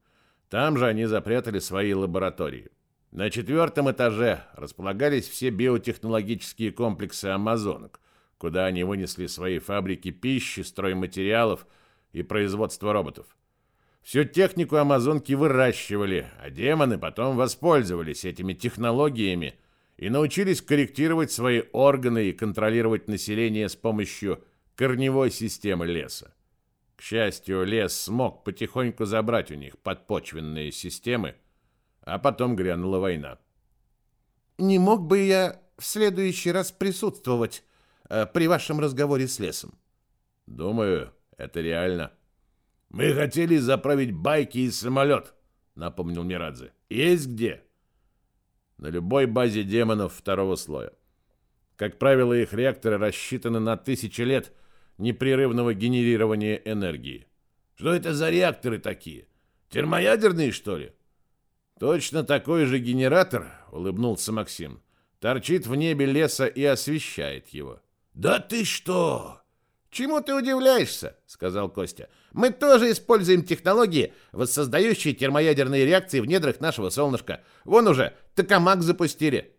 Там же они запрятали свои лаборатории. На четвертом этаже располагались все биотехнологические комплексы амазонок, куда они вынесли свои фабрики пищи, стройматериалов и производства роботов. Всю технику амазонки выращивали, а демоны потом воспользовались этими технологиями и научились корректировать свои органы и контролировать население с помощью корневой системы леса. К счастью, лес смог потихоньку забрать у них подпочвенные системы, а потом грянула война. «Не мог бы я в следующий раз присутствовать э, при вашем разговоре с лесом?» «Думаю, это реально». «Мы хотели заправить байки и самолет», — напомнил Мирадзе. «Есть где?» «На любой базе демонов второго слоя. Как правило, их реакторы рассчитаны на тысячи лет — непрерывного генерирования энергии. Что это за реакторы такие? Термоядерные, что ли? Точно такой же генератор, улыбнулся Максим, торчит в небе леса и освещает его. Да ты что? Чему ты удивляешься, сказал Костя. Мы тоже используем технологии, воссоздающие термоядерные реакции в недрах нашего солнышка. Вон уже токамак запустили.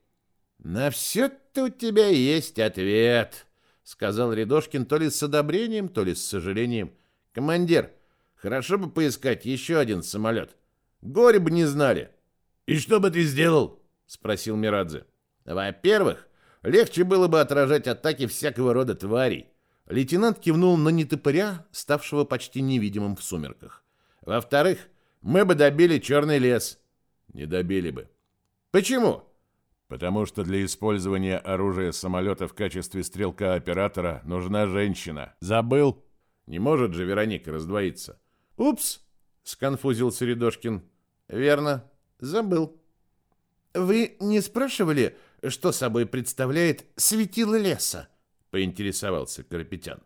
На все-то у тебя есть ответ, сказал Рядошкин то ли с одобрением, то ли с сожалением. Командир, хорошо бы поискать еще один самолет. Горе бы не знали. И что бы ты сделал? спросил Мирадзе. Во-первых, легче было бы отражать атаки всякого рода тварей. Лейтенант кивнул на нетопыря, ставшего почти невидимым в сумерках. Во-вторых, мы бы добили черный лес. Не добили бы. Почему? Потому что для использования оружия самолета в качестве стрелка-оператора нужна женщина. Забыл? Не может же Вероника раздвоиться. Упс, сконфузился Рядошкин. Верно, забыл. Вы не спрашивали, что собой представляет светило леса? Поинтересовался Карапетян.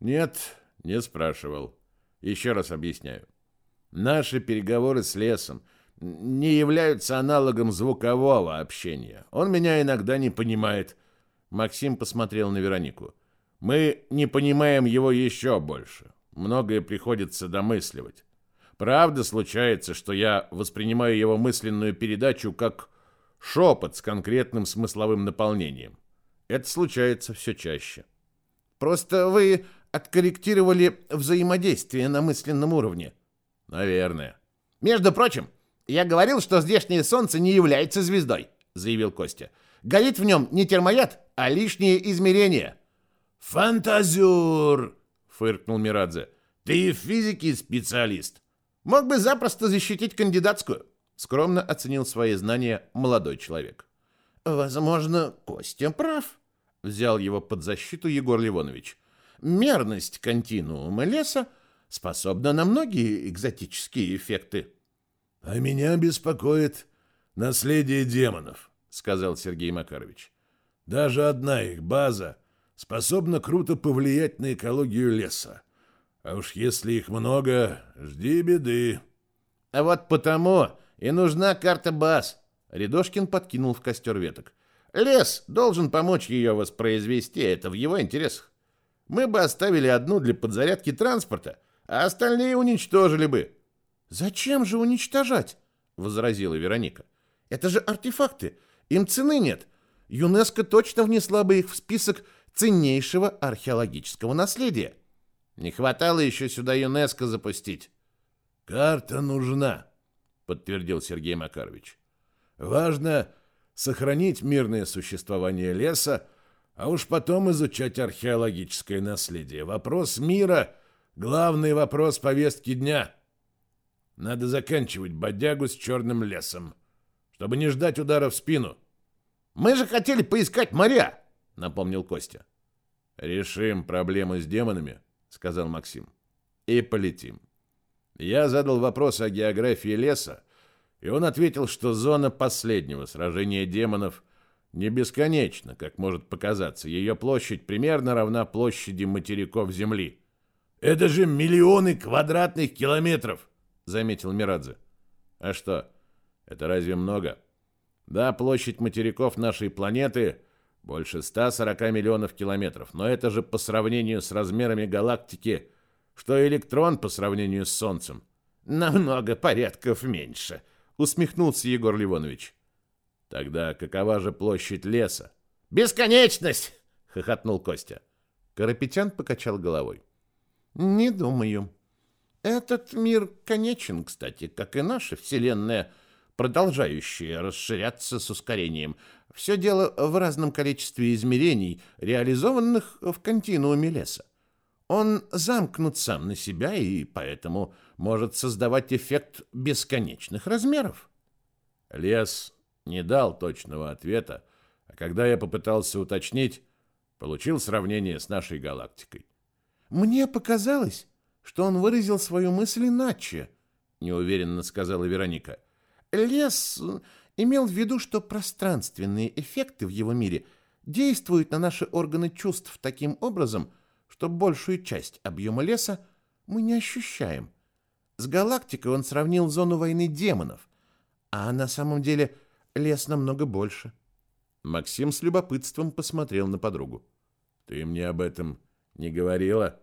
Нет, не спрашивал. Еще раз объясняю. Наши переговоры с лесом не являются аналогом звукового общения. Он меня иногда не понимает. Максим посмотрел на Веронику. Мы не понимаем его еще больше. Многое приходится домысливать. Правда случается, что я воспринимаю его мысленную передачу как шепот с конкретным смысловым наполнением. Это случается все чаще. Просто вы откорректировали взаимодействие на мысленном уровне. Наверное. Между прочим, я говорил, что здешнее солнце не является звездой, заявил Костя. Горит в нем не термояд, а лишние измерения. Фантазюр, фыркнул Мирадзе. Ты в физике специалист. Мог бы запросто защитить кандидатскую, скромно оценил свои знания молодой человек. Возможно, Костя прав, взял его под защиту Егор Ливонович. Мерность континуума леса способна на многие экзотические эффекты. А меня беспокоит наследие демонов, сказал Сергей Макарович. Даже одна их база способна круто повлиять на экологию леса. А уж если их много, жди беды. А вот потому и нужна карта баз, Рядошкин подкинул в костер веток. Лес должен помочь ее воспроизвести, это в его интересах. Мы бы оставили одну для подзарядки транспорта, а остальные уничтожили бы. Зачем же уничтожать? возразила Вероника. Это же артефакты, им цены нет. ЮНЕСКО точно внесла бы их в список ценнейшего археологического наследия. Не хватало еще сюда ЮНЕСКО запустить. Карта нужна, подтвердил Сергей Макарович. Важно сохранить мирное существование леса, а уж потом изучать археологическое наследие. Вопрос мира — главный вопрос повестки дня. Надо заканчивать бодягу с черным лесом, чтобы не ждать удара в спину. «Мы же хотели поискать моря!» — напомнил Костя. «Решим проблему с демонами», — сказал Максим. «И полетим». Я задал вопрос о географии леса, и он ответил, что зона последнего сражения демонов не бесконечна, как может показаться. Ее площадь примерно равна площади материков Земли. «Это же миллионы квадратных километров!» — заметил Мирадзе. «А что, это разве много?» «Да, площадь материков нашей планеты больше 140 миллионов километров, но это же по сравнению с размерами галактики, что электрон по сравнению с Солнцем». «Намного порядков меньше», усмехнулся Егор Ливонович. Тогда какова же площадь леса? Бесконечность, хохотнул Костя. Карапетян покачал головой. Не думаю. Этот мир конечен, кстати, как и наша Вселенная, продолжающая расширяться с ускорением. Все дело в разном количестве измерений, реализованных в континууме леса. Он замкнут сам на себя и поэтому может создавать эффект бесконечных размеров. Лес не дал точного ответа, а когда я попытался уточнить, получил сравнение с нашей галактикой. Мне показалось, что он выразил свою мысль иначе, неуверенно сказала Вероника. Лес имел в виду, что пространственные эффекты в его мире действуют на наши органы чувств таким образом, что большую часть объема леса мы не ощущаем. С галактикой он сравнил зону войны демонов, а на самом деле лес намного больше. Максим с любопытством посмотрел на подругу. «Ты мне об этом не говорила?»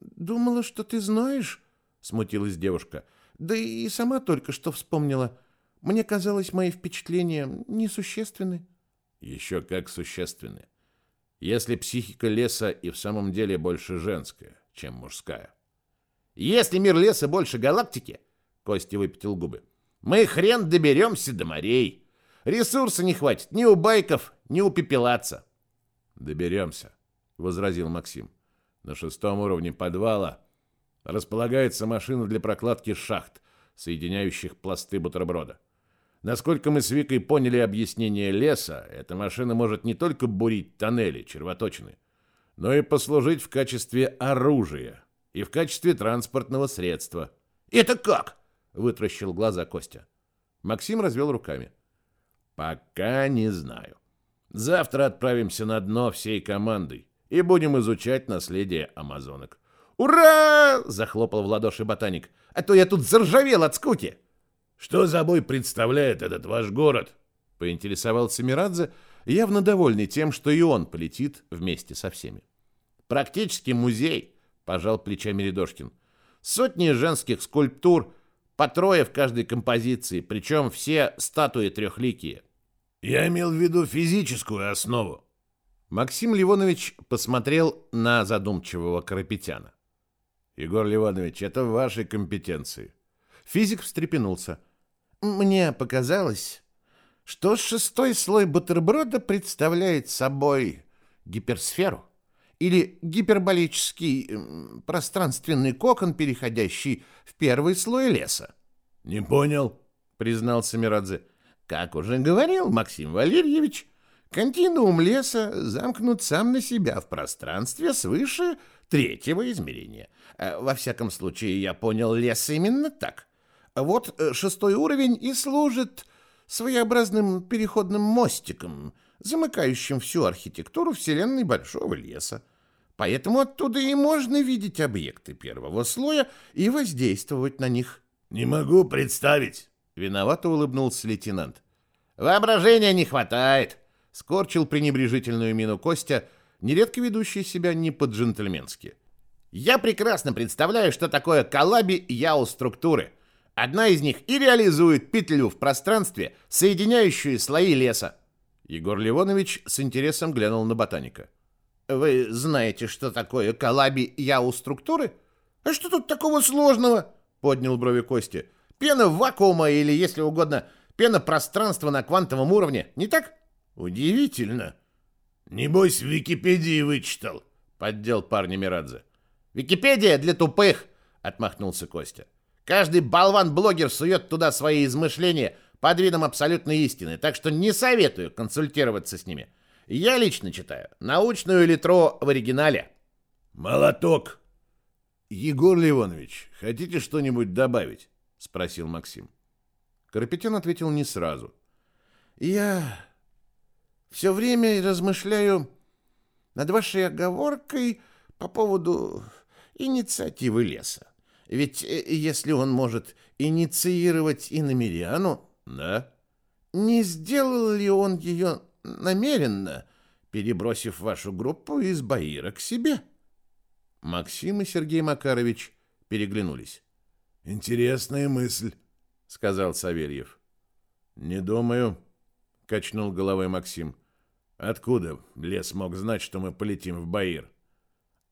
«Думала, что ты знаешь», — смутилась девушка. «Да и сама только что вспомнила. Мне казалось, мои впечатления несущественны». «Еще как существенны. Если психика леса и в самом деле больше женская, чем мужская». «Если мир леса больше галактики», — Костя выпятил губы, — «мы хрен доберемся до морей». Ресурса не хватит ни у байков, ни у пепелаца. Доберемся, возразил Максим. На шестом уровне подвала располагается машина для прокладки шахт, соединяющих пласты бутерброда. Насколько мы с Викой поняли объяснение леса, эта машина может не только бурить тоннели, червоточины, но и послужить в качестве оружия и в качестве транспортного средства. «Это как?» — вытращил глаза Костя. Максим развел руками. Пока не знаю. Завтра отправимся на дно всей командой и будем изучать наследие амазонок. «Ура!» — захлопал в ладоши ботаник. «А то я тут заржавел от скуки!» «Что собой представляет этот ваш город?» — поинтересовался Мирадзе, явно довольный тем, что и он полетит вместе со всеми. «Практически музей», — пожал плечами Рядошкин. «Сотни женских скульптур, по трое в каждой композиции, причем все статуи трехликие. Я имел в виду физическую основу. Максим Ливонович посмотрел на задумчивого Карапетяна. Егор Ливонович, это в вашей компетенции. Физик встрепенулся. Мне показалось, что шестой слой бутерброда представляет собой гиперсферу или гиперболический пространственный кокон, переходящий в первый слой леса. Не понял, признался Мирадзе. Как уже говорил Максим Валерьевич, континуум леса замкнут сам на себя в пространстве свыше третьего измерения. Э, во всяком случае, я понял лес именно так. Вот э, шестой уровень и служит своеобразным переходным мостиком, замыкающим всю архитектуру Вселенной Большого леса. Поэтому оттуда и можно видеть объекты первого слоя и воздействовать на них. «Не могу представить», — виновато улыбнулся лейтенант. «Воображения не хватает», — скорчил пренебрежительную мину Костя, нередко ведущий себя не по-джентльменски. «Я прекрасно представляю, что такое коллаби яу-структуры. Одна из них и реализует петлю в пространстве, соединяющую слои леса». Егор Ливонович с интересом глянул на ботаника. Вы знаете, что такое коллаби яу-структуры? А что тут такого сложного? Поднял брови Кости. Пена вакуума или, если угодно, пена пространства на квантовом уровне, не так? Удивительно. Небось, в Википедии вычитал, поддел парня Мирадзе. Википедия для тупых, отмахнулся Костя. Каждый болван-блогер сует туда свои измышления под видом абсолютной истины, так что не советую консультироваться с ними. Я лично читаю научную литро в оригинале. Молоток. Егор Ливонович, хотите что-нибудь добавить? Спросил Максим. Карапетян ответил не сразу. Я все время размышляю над вашей оговоркой по поводу инициативы леса. Ведь э, если он может инициировать и намеряну, да, не сделал ли он ее намеренно, перебросив вашу группу из Баира к себе. Максим и Сергей Макарович переглянулись. Интересная мысль, сказал Савельев. Не думаю, качнул головой Максим. Откуда лес мог знать, что мы полетим в Баир?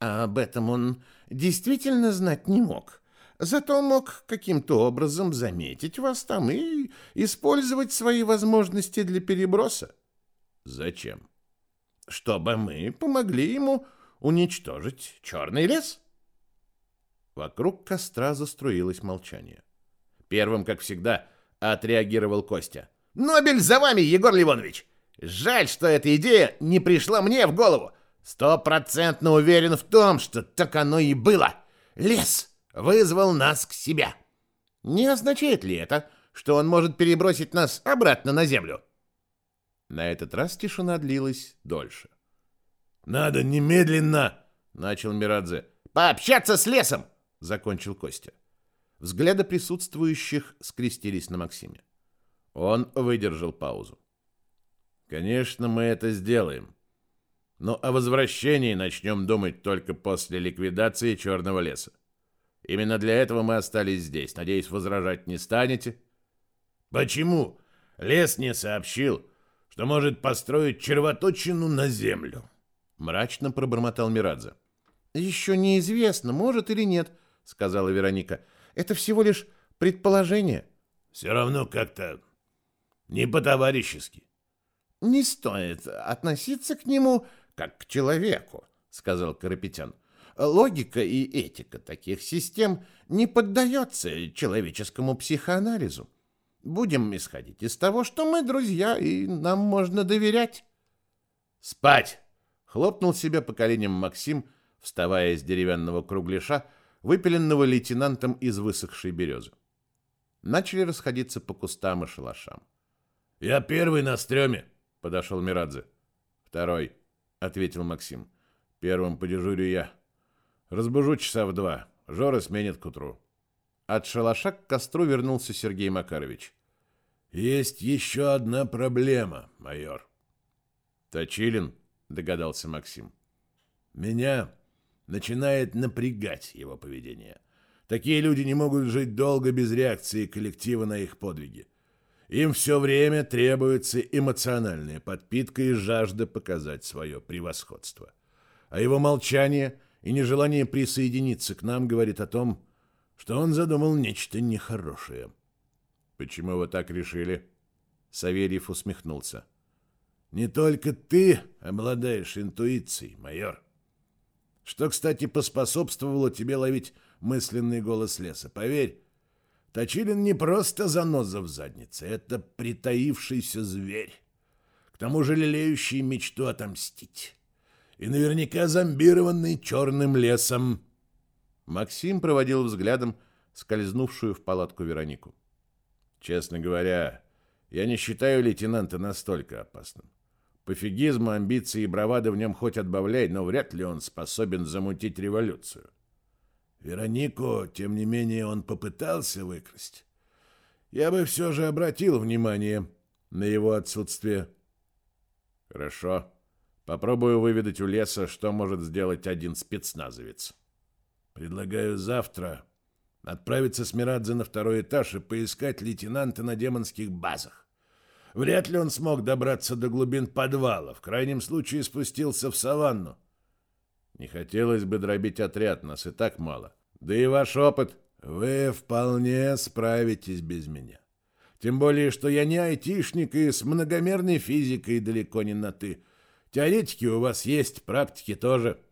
А об этом он действительно знать не мог. Зато мог каким-то образом заметить вас там и использовать свои возможности для переброса. Зачем? Чтобы мы помогли ему уничтожить черный лес. Вокруг костра заструилось молчание. Первым, как всегда, отреагировал Костя. «Нобель за вами, Егор Ливонович! Жаль, что эта идея не пришла мне в голову. Стопроцентно уверен в том, что так оно и было. Лес вызвал нас к себе. Не означает ли это, что он может перебросить нас обратно на землю?» На этот раз тишина длилась дольше. «Надо немедленно начал Мирадзе. Пообщаться с лесом, закончил Костя. Взгляды присутствующих скрестились на Максиме. Он выдержал паузу. Конечно, мы это сделаем. Но о возвращении начнем думать только после ликвидации Черного леса. Именно для этого мы остались здесь. Надеюсь, возражать не станете. Почему? Лес не сообщил, что может построить червоточину на землю. Мрачно пробормотал Мирадзе. Еще неизвестно, может или нет, сказала Вероника. Это всего лишь предположение. Все равно как-то не по-товарищески. Не стоит относиться к нему как к человеку, сказал Карапетян. Логика и этика таких систем не поддается человеческому психоанализу. Будем исходить из того, что мы друзья, и нам можно доверять. Спать! Хлопнул себя по коленям Максим, вставая из деревянного кругляша, выпиленного лейтенантом из высохшей березы. Начали расходиться по кустам и шалашам. «Я первый на стреме», — подошел Мирадзе. «Второй», — ответил Максим. «Первым подежурю я. Разбужу часа в два. Жора сменит к утру». От шалаша к костру вернулся Сергей Макарович. «Есть еще одна проблема, майор». «Точилин?» — догадался Максим. «Меня начинает напрягать его поведение. Такие люди не могут жить долго без реакции коллектива на их подвиги. Им все время требуется эмоциональная подпитка и жажда показать свое превосходство. А его молчание и нежелание присоединиться к нам говорит о том, что он задумал нечто нехорошее. «Почему вы так решили?» Савельев усмехнулся. «Не только ты обладаешь интуицией, майор. Что, кстати, поспособствовало тебе ловить мысленный голос леса. Поверь, Точилин не просто заноза в заднице, это притаившийся зверь. К тому же лелеющий мечту отомстить. И наверняка зомбированный черным лесом». Максим проводил взглядом скользнувшую в палатку Веронику. Честно говоря, я не считаю лейтенанта настолько опасным. Пофигизм, амбиции и бравада в нем хоть отбавляй, но вряд ли он способен замутить революцию. Веронику, тем не менее, он попытался выкрасть. Я бы все же обратил внимание на его отсутствие. Хорошо. Попробую выведать у леса, что может сделать один спецназовец. Предлагаю завтра отправиться с Мирадзе на второй этаж и поискать лейтенанта на демонских базах. Вряд ли он смог добраться до глубин подвала, в крайнем случае спустился в саванну. Не хотелось бы дробить отряд, нас и так мало. Да и ваш опыт... Вы вполне справитесь без меня. Тем более, что я не айтишник и с многомерной физикой далеко не на «ты». Теоретики у вас есть, практики тоже. —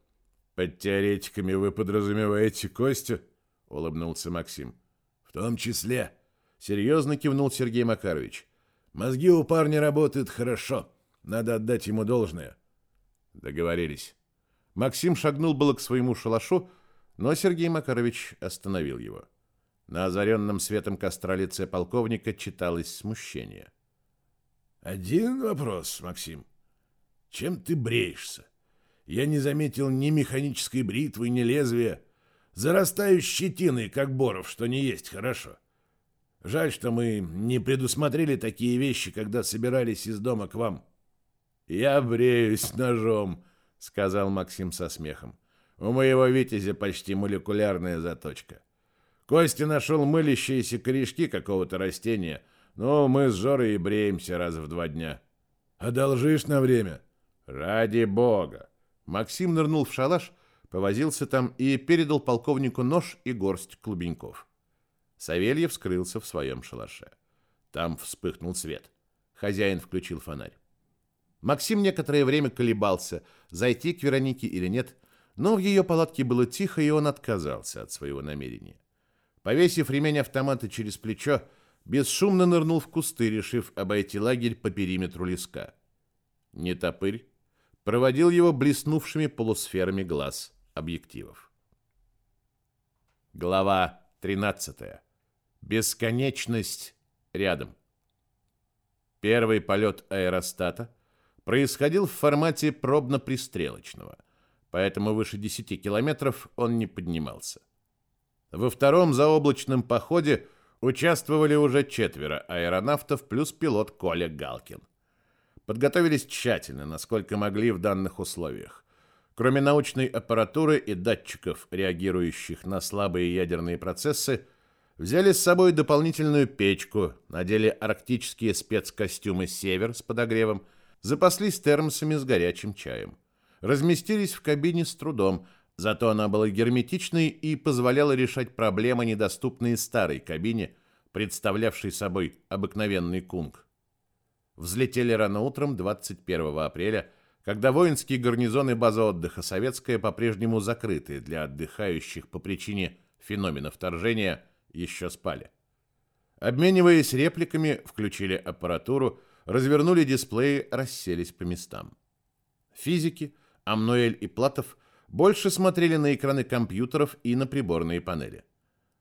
под теоретиками вы подразумеваете Костю? Улыбнулся Максим. В том числе. Серьезно кивнул Сергей Макарович. Мозги у парня работают хорошо. Надо отдать ему должное. Договорились. Максим шагнул было к своему шалашу, но Сергей Макарович остановил его. На озаренном светом костра лице полковника читалось смущение. «Один вопрос, Максим. Чем ты бреешься? Я не заметил ни механической бритвы, ни лезвия. Зарастаю щетиной, как боров, что не есть хорошо. Жаль, что мы не предусмотрели такие вещи, когда собирались из дома к вам. Я бреюсь ножом, сказал Максим со смехом. У моего Витязя почти молекулярная заточка. Костя нашел мылящиеся корешки какого-то растения, но мы с Жорой и бреемся раз в два дня. Одолжишь на время? Ради бога. Максим нырнул в шалаш, повозился там и передал полковнику нож и горсть клубеньков. Савельев скрылся в своем шалаше. Там вспыхнул свет. Хозяин включил фонарь. Максим некоторое время колебался, зайти к Веронике или нет, но в ее палатке было тихо, и он отказался от своего намерения. Повесив ремень автомата через плечо, бесшумно нырнул в кусты, решив обойти лагерь по периметру леска. Не топырь, проводил его блеснувшими полусферами глаз объективов. Глава 13. Бесконечность рядом. Первый полет аэростата происходил в формате пробно-пристрелочного. поэтому выше 10 километров он не поднимался. Во втором заоблачном походе участвовали уже четверо аэронавтов плюс пилот Коля Галкин. Подготовились тщательно, насколько могли в данных условиях. Кроме научной аппаратуры и датчиков, реагирующих на слабые ядерные процессы, взяли с собой дополнительную печку, надели арктические спецкостюмы «Север» с подогревом, запаслись термосами с горячим чаем. Разместились в кабине с трудом, зато она была герметичной и позволяла решать проблемы, недоступные старой кабине, представлявшей собой обыкновенный кунг. Взлетели рано утром 21 апреля, когда воинские гарнизоны базы отдыха Советская по-прежнему закрыты для отдыхающих по причине феномена вторжения, еще спали. Обмениваясь репликами, включили аппаратуру, развернули дисплеи, расселись по местам. Физики, Амнуэль и Платов больше смотрели на экраны компьютеров и на приборные панели.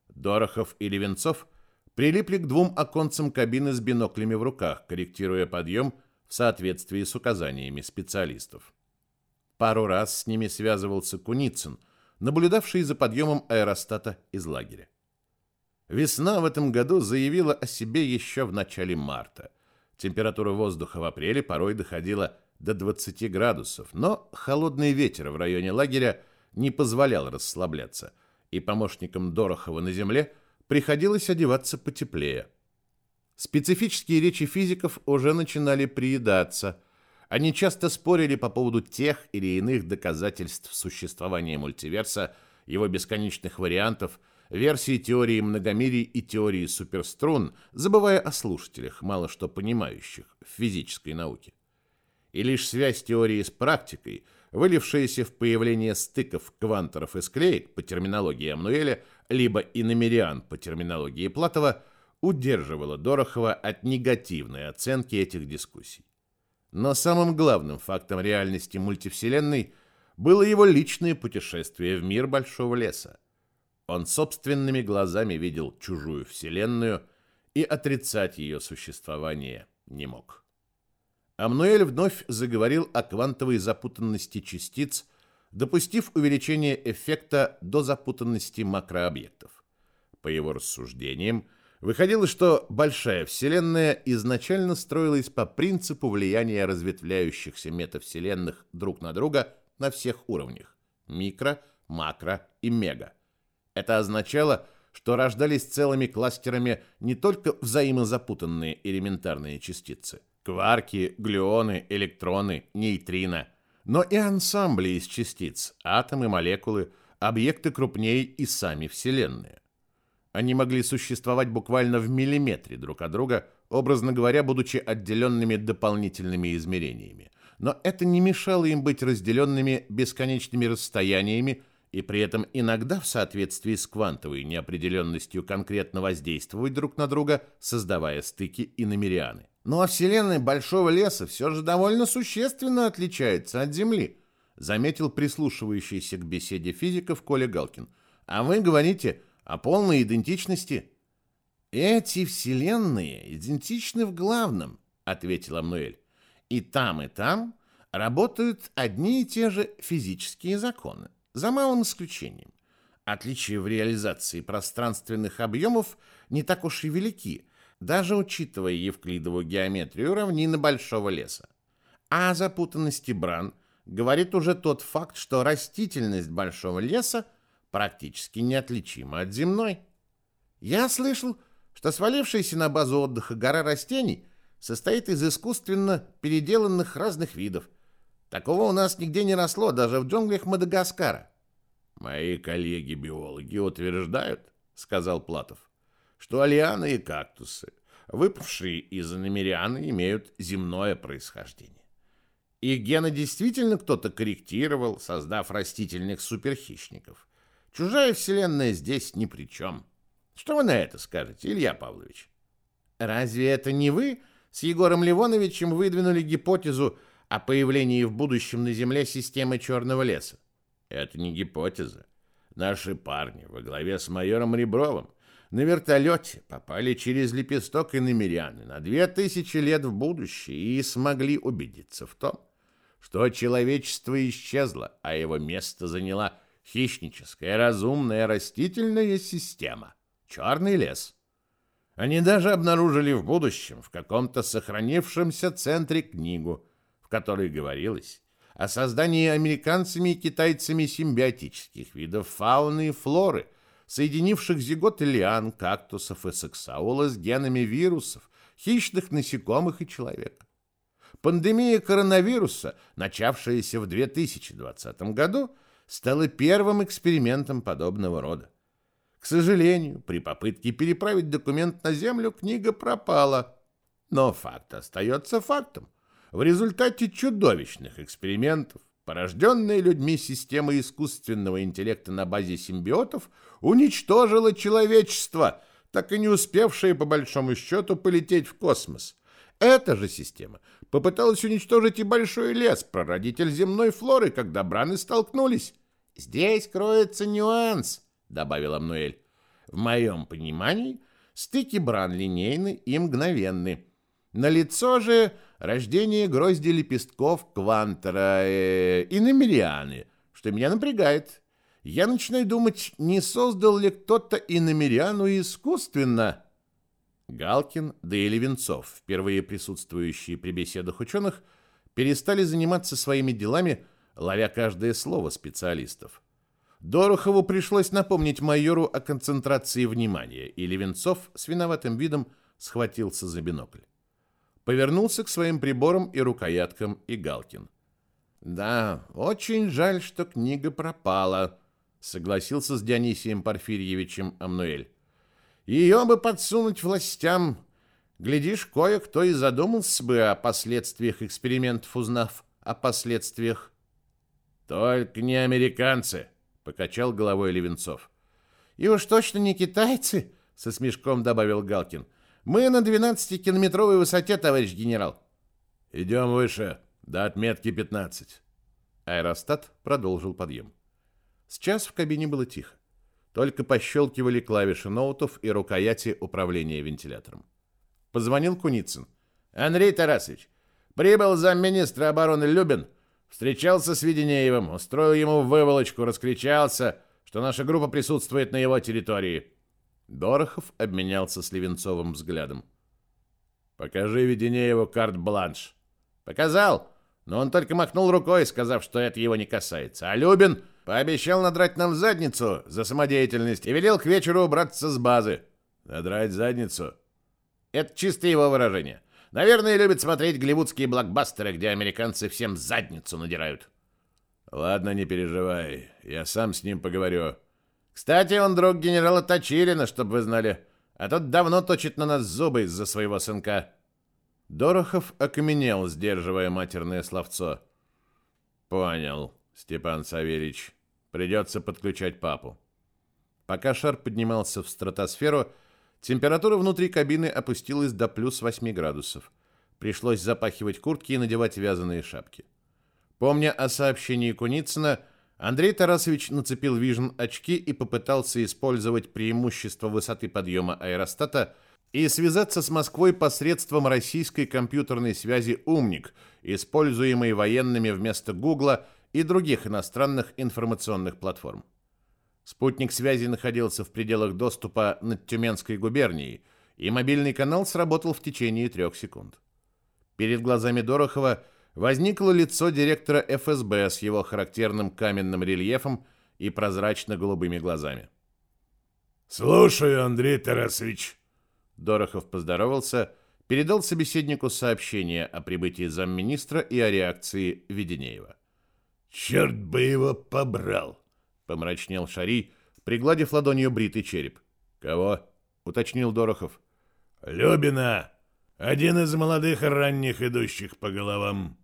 Дорохов и Левенцов прилипли к двум оконцам кабины с биноклями в руках, корректируя подъем в соответствии с указаниями специалистов. Пару раз с ними связывался Куницын, наблюдавший за подъемом аэростата из лагеря. Весна в этом году заявила о себе еще в начале марта. Температура воздуха в апреле порой доходила до 20 градусов, но холодный ветер в районе лагеря не позволял расслабляться, и помощникам Дорохова на земле приходилось одеваться потеплее. Специфические речи физиков уже начинали приедаться. Они часто спорили по поводу тех или иных доказательств существования мультиверса, его бесконечных вариантов, версии теории многомерий и теории суперструн, забывая о слушателях, мало что понимающих в физической науке и лишь связь теории с практикой, вылившаяся в появление стыков кванторов и склеек по терминологии Амнуэля, либо иномериан по терминологии Платова, удерживала Дорохова от негативной оценки этих дискуссий. Но самым главным фактом реальности мультивселенной было его личное путешествие в мир Большого леса. Он собственными глазами видел чужую вселенную и отрицать ее существование не мог. Амнуэль вновь заговорил о квантовой запутанности частиц, допустив увеличение эффекта до запутанности макрообъектов. По его рассуждениям, выходило, что большая Вселенная изначально строилась по принципу влияния разветвляющихся метавселенных друг на друга на всех уровнях – микро, макро и мега. Это означало, что рождались целыми кластерами не только взаимозапутанные элементарные частицы – кварки, глюоны, электроны, нейтрино, но и ансамбли из частиц, атомы, молекулы, объекты крупнее и сами Вселенные. Они могли существовать буквально в миллиметре друг от друга, образно говоря, будучи отделенными дополнительными измерениями. Но это не мешало им быть разделенными бесконечными расстояниями и при этом иногда в соответствии с квантовой неопределенностью конкретно воздействовать друг на друга, создавая стыки и намерианы. Ну а Вселенная Большого Леса все же довольно существенно отличается от Земли, заметил прислушивающийся к беседе физиков Коля Галкин. А вы говорите о полной идентичности? Эти Вселенные идентичны в главном, ответил Амнуэль. И там, и там работают одни и те же физические законы, за малым исключением. Отличия в реализации пространственных объемов не так уж и велики – даже учитывая евклидову геометрию равнины большого леса. А о запутанности бран говорит уже тот факт, что растительность большого леса практически неотличима от земной. Я слышал, что свалившаяся на базу отдыха гора растений состоит из искусственно переделанных разных видов. Такого у нас нигде не росло, даже в джунглях Мадагаскара. «Мои коллеги-биологи утверждают, — сказал Платов, что алианы и кактусы, выпавшие из аномерианы, имеют земное происхождение. Их гены действительно кто-то корректировал, создав растительных суперхищников. Чужая вселенная здесь ни при чем. Что вы на это скажете, Илья Павлович? Разве это не вы с Егором Ливоновичем выдвинули гипотезу о появлении в будущем на Земле системы черного леса? Это не гипотеза. Наши парни во главе с майором Ребровым на вертолете попали через лепесток и намеряны на две тысячи лет в будущее и смогли убедиться в том, что человечество исчезло, а его место заняла хищническая разумная растительная система – черный лес. Они даже обнаружили в будущем в каком-то сохранившемся центре книгу, в которой говорилось о создании американцами и китайцами симбиотических видов фауны и флоры, соединивших зиготы лиан, кактусов и сексаула с генами вирусов, хищных насекомых и человека. Пандемия коронавируса, начавшаяся в 2020 году, стала первым экспериментом подобного рода. К сожалению, при попытке переправить документ на Землю книга пропала. Но факт остается фактом. В результате чудовищных экспериментов порожденная людьми система искусственного интеллекта на базе симбиотов уничтожила человечество, так и не успевшее по большому счету полететь в космос. Эта же система попыталась уничтожить и большой лес, прародитель земной флоры, когда браны столкнулись. «Здесь кроется нюанс», — добавил Амнуэль. «В моем понимании стыки бран линейны и мгновенны. На лицо же рождение грозди лепестков квантера э, и намерианы, что меня напрягает. Я начинаю думать, не создал ли кто-то иномериану искусственно». Галкин, да и Левенцов, впервые присутствующие при беседах ученых, перестали заниматься своими делами, ловя каждое слово специалистов. Дорохову пришлось напомнить майору о концентрации внимания, и Левенцов с виноватым видом схватился за бинокль. Повернулся к своим приборам и рукояткам и Галкин. «Да, очень жаль, что книга пропала», — согласился с Дионисием Порфирьевичем Амнуэль. Ее бы подсунуть властям. Глядишь, кое-кто и задумался бы о последствиях экспериментов, узнав о последствиях. Только не американцы, покачал головой Левенцов. И уж точно не китайцы, со смешком добавил Галкин. Мы на 12-километровой высоте, товарищ генерал. Идем выше, до отметки 15. Аэростат продолжил подъем. Сейчас в кабине было тихо. Только пощелкивали клавиши ноутов и рукояти управления вентилятором. Позвонил Куницын. «Андрей Тарасович, прибыл замминистра обороны Любин, встречался с Веденеевым, устроил ему выволочку, раскричался, что наша группа присутствует на его территории». Дорохов обменялся с Левенцовым взглядом. «Покажи Веденееву карт-бланш». «Показал, но он только махнул рукой, сказав, что это его не касается. А Любин Пообещал надрать нам задницу за самодеятельность и велел к вечеру убраться с базы. Надрать задницу? Это чисто его выражение. Наверное, любит смотреть голливудские блокбастеры, где американцы всем задницу надирают. Ладно, не переживай. Я сам с ним поговорю. Кстати, он друг генерала Точилина, чтобы вы знали. А тот давно точит на нас зубы из-за своего сынка. Дорохов окаменел, сдерживая матерное словцо. Понял, Степан Савельич. Придется подключать папу. Пока шар поднимался в стратосферу, температура внутри кабины опустилась до плюс 8 градусов. Пришлось запахивать куртки и надевать вязаные шапки. Помня о сообщении Куницына, Андрей Тарасович нацепил вижн очки и попытался использовать преимущество высоты подъема аэростата и связаться с Москвой посредством российской компьютерной связи «Умник», используемой военными вместо Гугла – и других иностранных информационных платформ. Спутник связи находился в пределах доступа над Тюменской губернией, и мобильный канал сработал в течение трех секунд. Перед глазами Дорохова возникло лицо директора ФСБ с его характерным каменным рельефом и прозрачно-голубыми глазами. «Слушаю, Андрей Тарасович». Дорохов поздоровался, передал собеседнику сообщение о прибытии замминистра и о реакции Веденеева. «Черт бы его побрал!» — помрачнел Шари, пригладив ладонью бритый череп. «Кого?» — уточнил Дорохов. «Любина! Один из молодых ранних идущих по головам.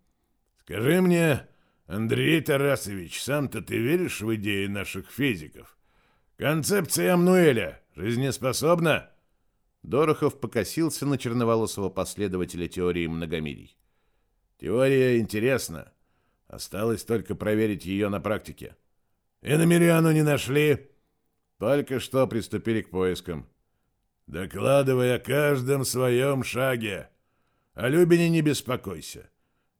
Скажи мне, Андрей Тарасович, сам-то ты веришь в идеи наших физиков? Концепция Амнуэля жизнеспособна?» Дорохов покосился на черноволосого последователя теории многомирий. «Теория интересна, Осталось только проверить ее на практике. И Иномериану не нашли. Только что приступили к поискам. Докладывай о каждом своем шаге. О Любине не беспокойся.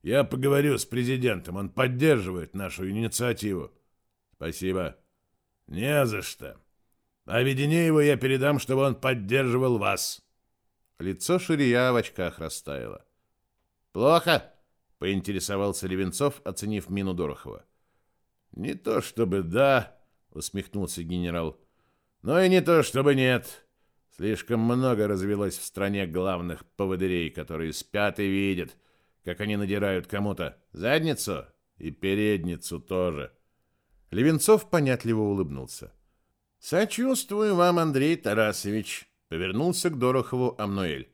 Я поговорю с президентом, он поддерживает нашу инициативу. Спасибо. Не за что. А Веденееву я передам, чтобы он поддерживал вас. Лицо Ширия в очках растаяло. Плохо, поинтересовался Левенцов, оценив мину Дорохова. Не то чтобы да, усмехнулся генерал. Но и не то чтобы нет. Слишком много развелось в стране главных поводырей, которые спят и видят, как они надирают кому-то задницу и передницу тоже. Левенцов понятливо улыбнулся. «Сочувствую вам, Андрей Тарасович», — повернулся к Дорохову Амнуэль.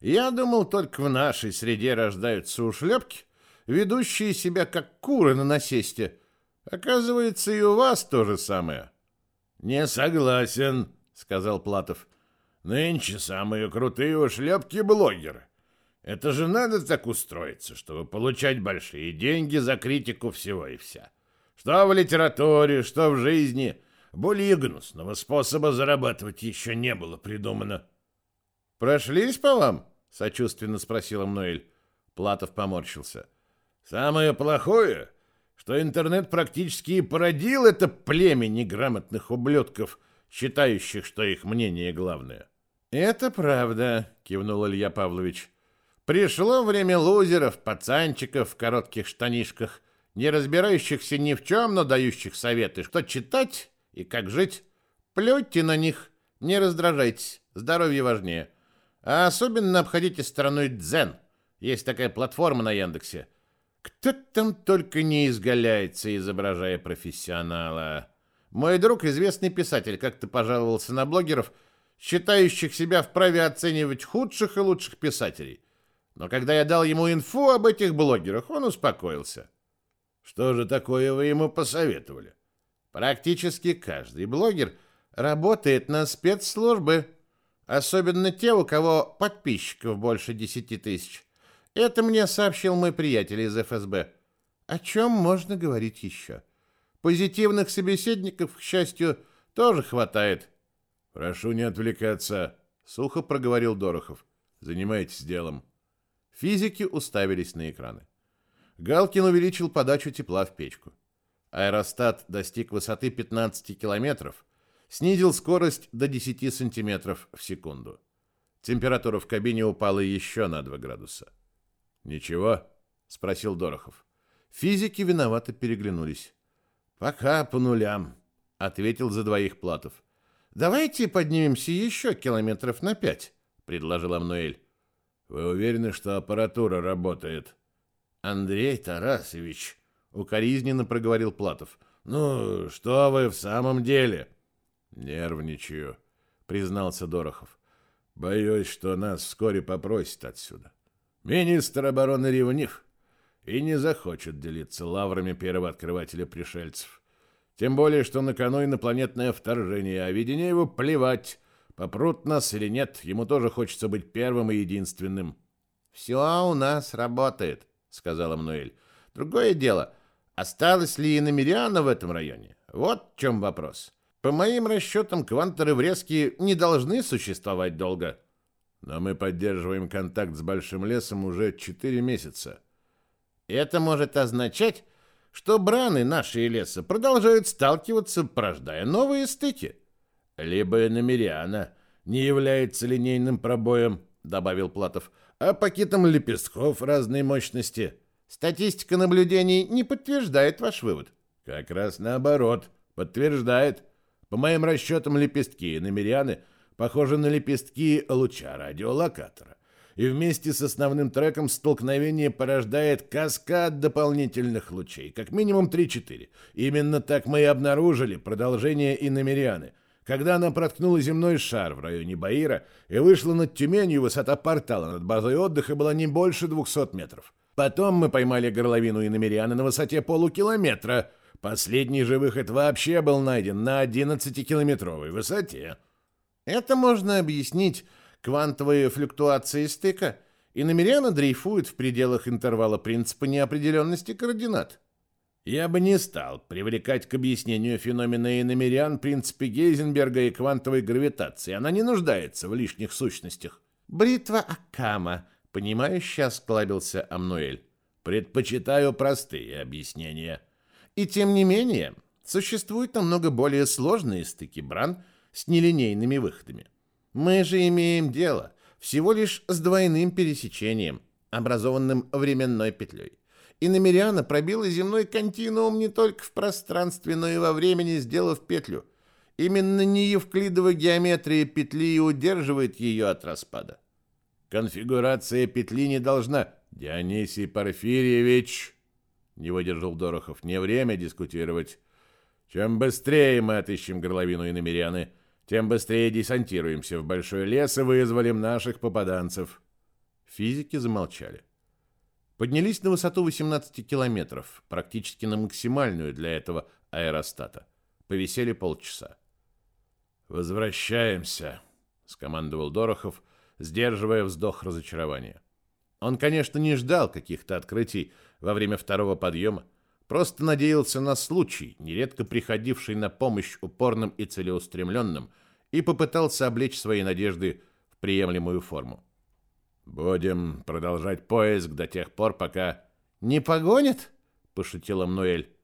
«Я думал, только в нашей среде рождаются ушлепки, ведущие себя как куры на насесте. Оказывается, и у вас то же самое». «Не согласен», — сказал Платов. «Нынче самые крутые ушлепки-блогеры. Это же надо так устроиться, чтобы получать большие деньги за критику всего и вся. Что в литературе, что в жизни. Более гнусного способа зарабатывать еще не было придумано. «Прошлись по вам?» — сочувственно спросила Мнуэль. Платов поморщился. «Самое плохое, что интернет практически и породил это племя неграмотных ублюдков, считающих, что их мнение главное». «Это правда», — кивнул Илья Павлович. Пришло время лузеров, пацанчиков в коротких штанишках, не разбирающихся ни в чем, но дающих советы, что читать и как жить. Плюйте на них, не раздражайтесь, здоровье важнее. А особенно обходите стороной дзен. Есть такая платформа на Яндексе. Кто там только не изгаляется, изображая профессионала. Мой друг, известный писатель, как-то пожаловался на блогеров, считающих себя вправе оценивать худших и лучших писателей. Но когда я дал ему инфу об этих блогерах, он успокоился. Что же такое вы ему посоветовали? Практически каждый блогер работает на спецслужбы, особенно те, у кого подписчиков больше 10 тысяч. Это мне сообщил мой приятель из ФСБ. О чем можно говорить еще? Позитивных собеседников, к счастью, тоже хватает. Прошу не отвлекаться, сухо проговорил Дорохов. Занимайтесь делом. Физики уставились на экраны. Галкин увеличил подачу тепла в печку. Аэростат достиг высоты 15 километров, снизил скорость до 10 сантиметров в секунду. Температура в кабине упала еще на 2 градуса. «Ничего?» — спросил Дорохов. Физики виновато переглянулись. «Пока по нулям», — ответил за двоих Платов. «Давайте поднимемся еще километров на пять», — предложил Амнуэль. Вы уверены, что аппаратура работает? Андрей Тарасович, укоризненно проговорил Платов. Ну, что вы в самом деле? Нервничаю, признался Дорохов. Боюсь, что нас вскоре попросят отсюда. Министр обороны ревнив и не захочет делиться лаврами первого открывателя пришельцев. Тем более, что накануне инопланетное вторжение, а Веденееву плевать, Попрут нас или нет, ему тоже хочется быть первым и единственным. «Все у нас работает», — сказала Мануэль. «Другое дело, осталось ли иномериана в этом районе? Вот в чем вопрос. По моим расчетам, кванторы врезки не должны существовать долго». «Но мы поддерживаем контакт с Большим лесом уже четыре месяца». «Это может означать, что браны нашей леса продолжают сталкиваться, порождая новые стыки». Либо Иномериана не является линейным пробоем, добавил Платов, а пакетом лепестков разной мощности. Статистика наблюдений не подтверждает ваш вывод. Как раз наоборот, подтверждает. По моим расчетам, лепестки Иномерианы похожи на лепестки луча радиолокатора. И вместе с основным треком столкновение порождает каскад дополнительных лучей, как минимум 3-4. Именно так мы и обнаружили продолжение Иномерианы – когда она проткнула земной шар в районе Баира и вышла над Тюменью, высота портала над базой отдыха была не больше 200 метров. Потом мы поймали горловину Иномерианы на высоте полукилометра. Последний же выход вообще был найден на 11-километровой высоте. Это можно объяснить квантовой флюктуацией стыка. Иномериана дрейфует в пределах интервала принципа неопределенности координат. Я бы не стал привлекать к объяснению феномена иномериан принципы Гейзенберга и квантовой гравитации. Она не нуждается в лишних сущностях. Бритва Акама, понимающе осклабился Амнуэль. Предпочитаю простые объяснения. И тем не менее, существуют намного более сложные стыки бран с нелинейными выходами. Мы же имеем дело всего лишь с двойным пересечением, образованным временной петлей. И Намериана пробила земной континуум не только в пространстве, но и во времени, сделав петлю. Именно неевклидова геометрия петли и удерживает ее от распада. Конфигурация петли не должна... Дионисий Порфирьевич, не выдержал Дорохов, не время дискутировать. Чем быстрее мы отыщем горловину и намеряны, тем быстрее десантируемся в большой лес и вызволим наших попаданцев. Физики замолчали. Поднялись на высоту 18 километров, практически на максимальную для этого аэростата. Повисели полчаса. «Возвращаемся», — скомандовал Дорохов, сдерживая вздох разочарования. Он, конечно, не ждал каких-то открытий во время второго подъема, просто надеялся на случай, нередко приходивший на помощь упорным и целеустремленным, и попытался облечь свои надежды в приемлемую форму. «Будем продолжать поиск до тех пор, пока...» «Не погонят?» — пошутила Мнуэль.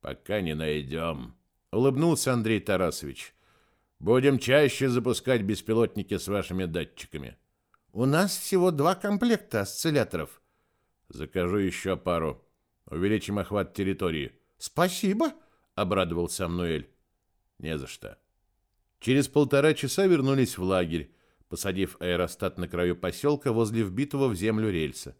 «Пока не найдем», — улыбнулся Андрей Тарасович. «Будем чаще запускать беспилотники с вашими датчиками». У нас всего два комплекта осцилляторов. Закажу еще пару. Увеличим охват территории. Спасибо, обрадовался Амнуэль. Не за что. Через полтора часа вернулись в лагерь, посадив аэростат на краю поселка возле вбитого в землю рельса.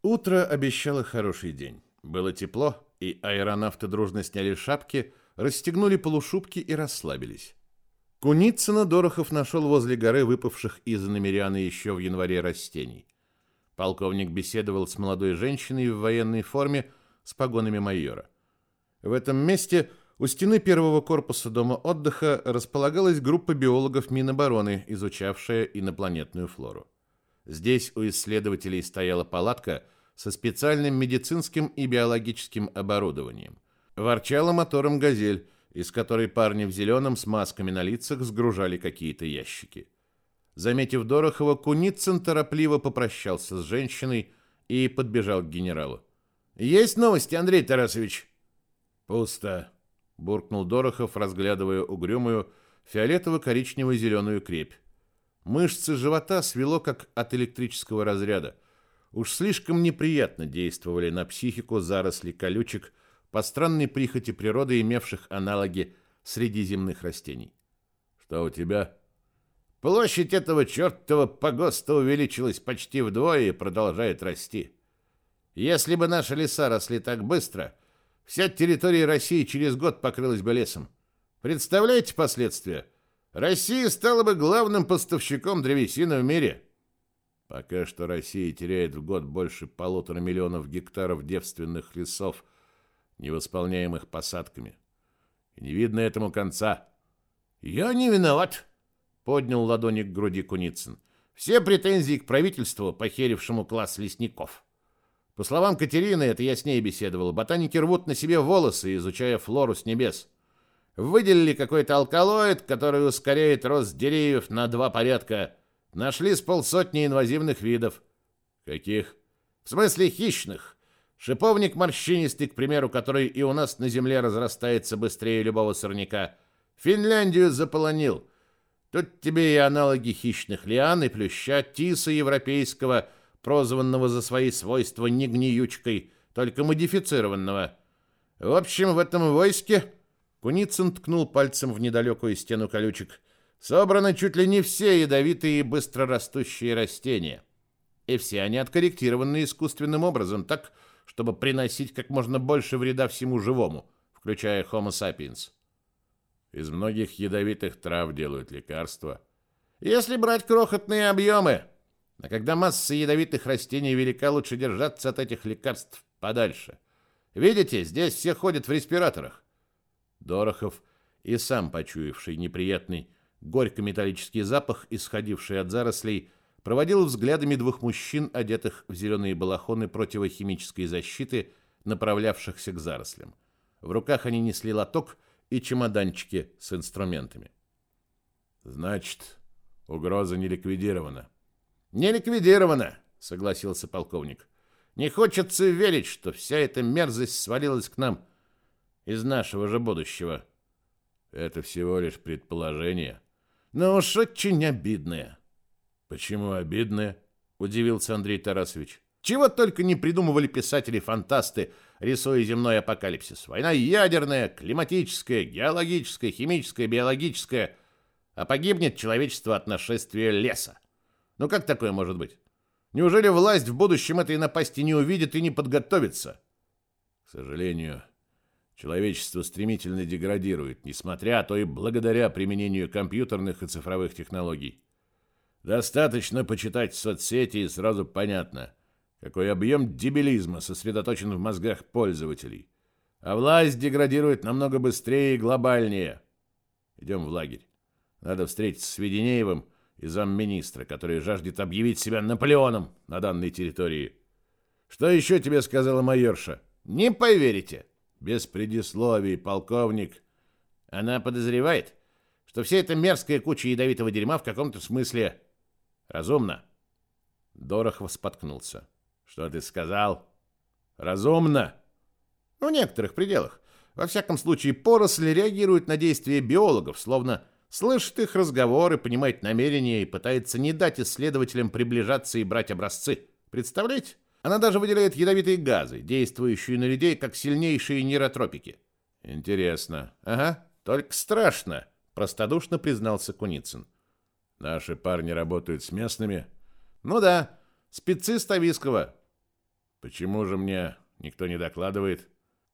Утро обещало хороший день. Было тепло, и аэронавты дружно сняли шапки, расстегнули полушубки и расслабились. Куницына Дорохов нашел возле горы выпавших из намеряны еще в январе растений. Полковник беседовал с молодой женщиной в военной форме с погонами майора. В этом месте у стены первого корпуса дома отдыха располагалась группа биологов Минобороны, изучавшая инопланетную флору. Здесь у исследователей стояла палатка со специальным медицинским и биологическим оборудованием. Ворчала мотором «Газель», из которой парни в зеленом с масками на лицах сгружали какие-то ящики. Заметив Дорохова, Куницын торопливо попрощался с женщиной и подбежал к генералу. «Есть новости, Андрей Тарасович?» «Пусто», — буркнул Дорохов, разглядывая угрюмую фиолетово-коричнево-зеленую крепь. Мышцы живота свело, как от электрического разряда. Уж слишком неприятно действовали на психику заросли колючек — по странной прихоти природы, имевших аналоги среди земных растений. Что у тебя? Площадь этого чертова погоста увеличилась почти вдвое и продолжает расти. Если бы наши леса росли так быстро, вся территория России через год покрылась бы лесом. Представляете последствия? Россия стала бы главным поставщиком древесины в мире. Пока что Россия теряет в год больше полутора миллионов гектаров девственных лесов невосполняемых посадками. И не видно этому конца. «Я не виноват», — поднял ладони к груди Куницын. «Все претензии к правительству, похерившему класс лесников. По словам Катерины, это я с ней беседовал, ботаники рвут на себе волосы, изучая флору с небес. Выделили какой-то алкалоид, который ускоряет рост деревьев на два порядка. Нашли с полсотни инвазивных видов. Каких? В смысле хищных. Шиповник морщинистый, к примеру, который и у нас на земле разрастается быстрее любого сорняка. Финляндию заполонил. Тут тебе и аналоги хищных лиан и плюща, тиса европейского, прозванного за свои свойства не гниючкой, только модифицированного. В общем, в этом войске Куницын ткнул пальцем в недалекую стену колючек. Собраны чуть ли не все ядовитые и быстрорастущие растения. И все они откорректированы искусственным образом, так чтобы приносить как можно больше вреда всему живому, включая Homo sapiens. Из многих ядовитых трав делают лекарства. Если брать крохотные объемы. А когда масса ядовитых растений велика, лучше держаться от этих лекарств подальше. Видите, здесь все ходят в респираторах. Дорохов и сам почуявший неприятный горько-металлический запах, исходивший от зарослей, проводил взглядами двух мужчин, одетых в зеленые балахоны противохимической защиты, направлявшихся к зарослям. В руках они несли лоток и чемоданчики с инструментами. «Значит, угроза не ликвидирована». «Не ликвидирована», — согласился полковник. Не хочется верить, что вся эта мерзость свалилась к нам из нашего же будущего. Это всего лишь предположение. Но уж очень обидное. Почему обидное? Удивился Андрей Тарасович. Чего только не придумывали писатели-фантасты, рисуя земной апокалипсис. Война ядерная, климатическая, геологическая, химическая, биологическая. А погибнет человечество от нашествия леса. Ну как такое может быть? Неужели власть в будущем этой напасти не увидит и не подготовится? К сожалению, человечество стремительно деградирует, несмотря, а то и благодаря применению компьютерных и цифровых технологий. Достаточно почитать соцсети и сразу понятно – какой объем дебилизма сосредоточен в мозгах пользователей. А власть деградирует намного быстрее и глобальнее. Идем в лагерь. Надо встретиться с Веденеевым и замминистра, который жаждет объявить себя Наполеоном на данной территории. Что еще тебе сказала майорша? Не поверите. Без предисловий, полковник. Она подозревает, что вся эта мерзкая куча ядовитого дерьма в каком-то смысле разумна. Дорохов споткнулся. Что ты сказал? Разумно? В некоторых пределах. Во всяком случае, поросль реагирует на действия биологов, словно слышит их разговоры, понимает намерения и пытается не дать исследователям приближаться и брать образцы. Представляете? Она даже выделяет ядовитые газы, действующие на людей как сильнейшие нейротропики. Интересно. Ага, только страшно, простодушно признался Куницын. Наши парни работают с местными? Ну да, спецы Ставиского. Почему же мне никто не докладывает?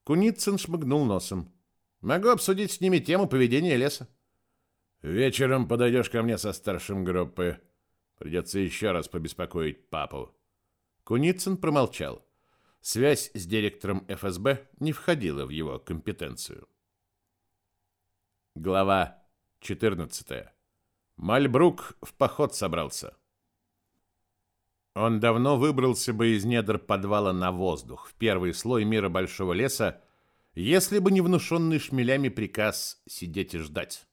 Куницын шмыгнул носом. Могу обсудить с ними тему поведения леса. Вечером подойдешь ко мне со старшим группы. Придется еще раз побеспокоить папу. Куницын промолчал. Связь с директором ФСБ не входила в его компетенцию. Глава 14. Мальбрук в поход собрался. Он давно выбрался бы из недр подвала на воздух, в первый слой мира большого леса, если бы не внушенный шмелями приказ сидеть и ждать.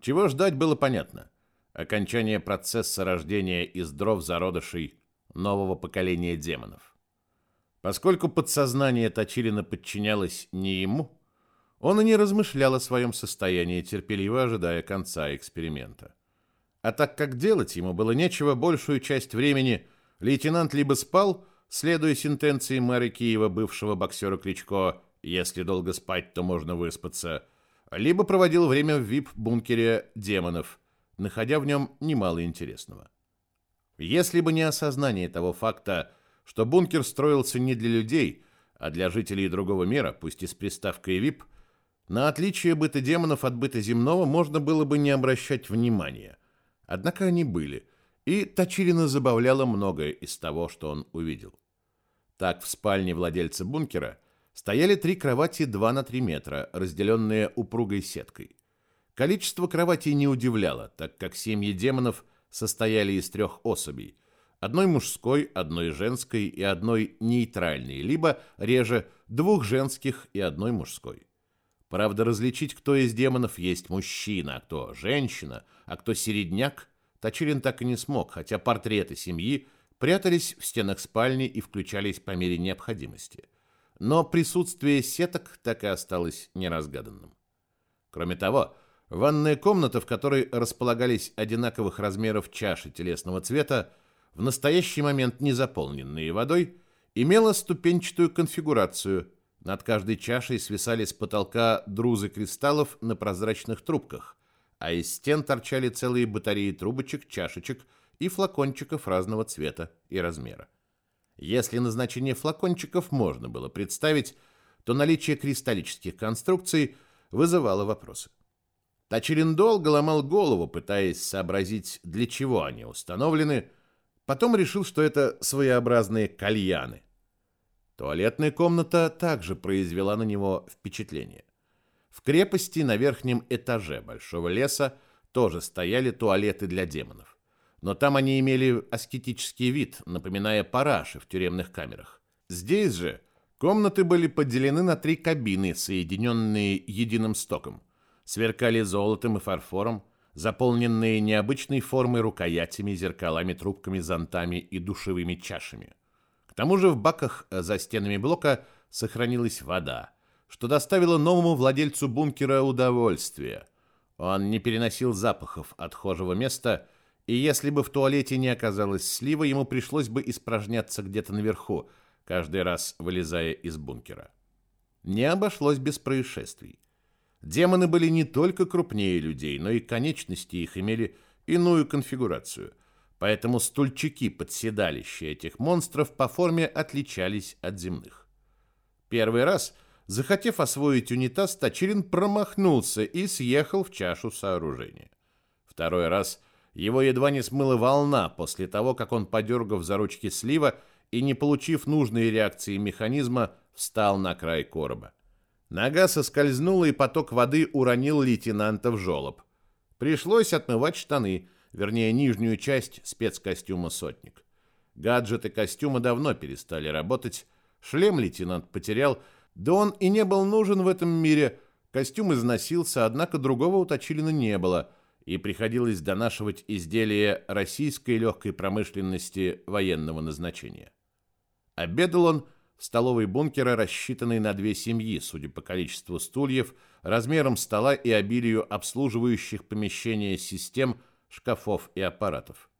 Чего ждать было понятно. Окончание процесса рождения из дров зародышей нового поколения демонов. Поскольку подсознание Точилина подчинялось не ему, он и не размышлял о своем состоянии, терпеливо ожидая конца эксперимента. А так как делать ему было нечего, большую часть времени лейтенант либо спал, следуя сентенции мэра Киева, бывшего боксера Кличко, если долго спать, то можно выспаться, либо проводил время в вип-бункере демонов, находя в нем немало интересного. Если бы не осознание того факта, что бункер строился не для людей, а для жителей другого мира, пусть и с приставкой VIP, на отличие быта демонов от быта земного можно было бы не обращать внимания. Однако они были, и Точилина забавляло многое из того, что он увидел. Так, в спальне владельца бункера стояли три кровати 2 на 3 метра, разделенные упругой сеткой. Количество кроватей не удивляло, так как семьи демонов состояли из трех особей – одной мужской, одной женской и одной нейтральной, либо, реже, двух женских и одной мужской. Правда, различить, кто из демонов есть мужчина, а кто женщина, а кто середняк, Точилин так и не смог, хотя портреты семьи прятались в стенах спальни и включались по мере необходимости. Но присутствие сеток так и осталось неразгаданным. Кроме того, ванная комната, в которой располагались одинаковых размеров чаши телесного цвета, в настоящий момент не заполненные водой, имела ступенчатую конфигурацию. Над каждой чашей свисали с потолка друзы кристаллов на прозрачных трубках, а из стен торчали целые батареи трубочек, чашечек и флакончиков разного цвета и размера. Если назначение флакончиков можно было представить, то наличие кристаллических конструкций вызывало вопросы. Тачерин долго ломал голову, пытаясь сообразить, для чего они установлены, потом решил, что это своеобразные кальяны. Туалетная комната также произвела на него впечатление. В крепости на верхнем этаже большого леса тоже стояли туалеты для демонов. Но там они имели аскетический вид, напоминая параши в тюремных камерах. Здесь же комнаты были поделены на три кабины, соединенные единым стоком. Сверкали золотом и фарфором, заполненные необычной формой рукоятями, зеркалами, трубками, зонтами и душевыми чашами тому же в баках за стенами блока сохранилась вода, что доставило новому владельцу бункера удовольствие. Он не переносил запахов отхожего места, и если бы в туалете не оказалось слива, ему пришлось бы испражняться где-то наверху, каждый раз вылезая из бункера. Не обошлось без происшествий. Демоны были не только крупнее людей, но и конечности их имели иную конфигурацию. Поэтому стульчики под седалище этих монстров по форме отличались от земных. Первый раз, захотев освоить унитаз, Тачирин промахнулся и съехал в чашу сооружения. Второй раз его едва не смыла волна после того, как он, подергав за ручки слива и не получив нужной реакции механизма, встал на край короба. Нога соскользнула, и поток воды уронил лейтенанта в жолоб. Пришлось отмывать штаны, вернее, нижнюю часть спецкостюма «Сотник». Гаджеты костюма давно перестали работать, шлем лейтенант потерял, да он и не был нужен в этом мире. Костюм износился, однако другого у Точилина не было, и приходилось донашивать изделия российской легкой промышленности военного назначения. Обедал он в столовой бункера, рассчитанной на две семьи, судя по количеству стульев, размерам стола и обилию обслуживающих помещения систем, шкафов и аппаратов.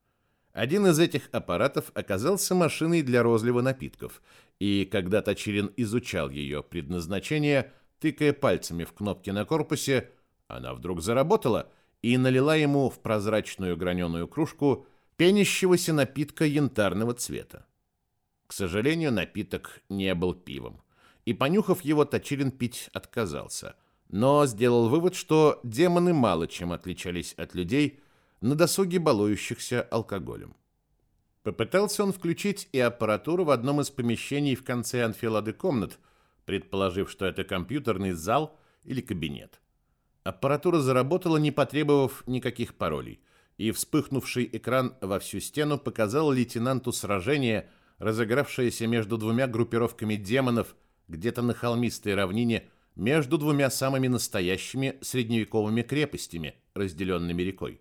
Один из этих аппаратов оказался машиной для розлива напитков, и когда Точилин изучал ее предназначение, тыкая пальцами в кнопки на корпусе, она вдруг заработала и налила ему в прозрачную граненую кружку пенящегося напитка янтарного цвета. К сожалению, напиток не был пивом. И, понюхав его, Точилин пить отказался. Но сделал вывод, что демоны мало чем отличались от людей на досуге балующихся алкоголем. Попытался он включить и аппаратуру в одном из помещений в конце анфилады комнат, предположив, что это компьютерный зал или кабинет. Аппаратура заработала, не потребовав никаких паролей, и вспыхнувший экран во всю стену показал лейтенанту сражение – разыгравшаяся между двумя группировками демонов где-то на холмистой равнине между двумя самыми настоящими средневековыми крепостями, разделенными рекой.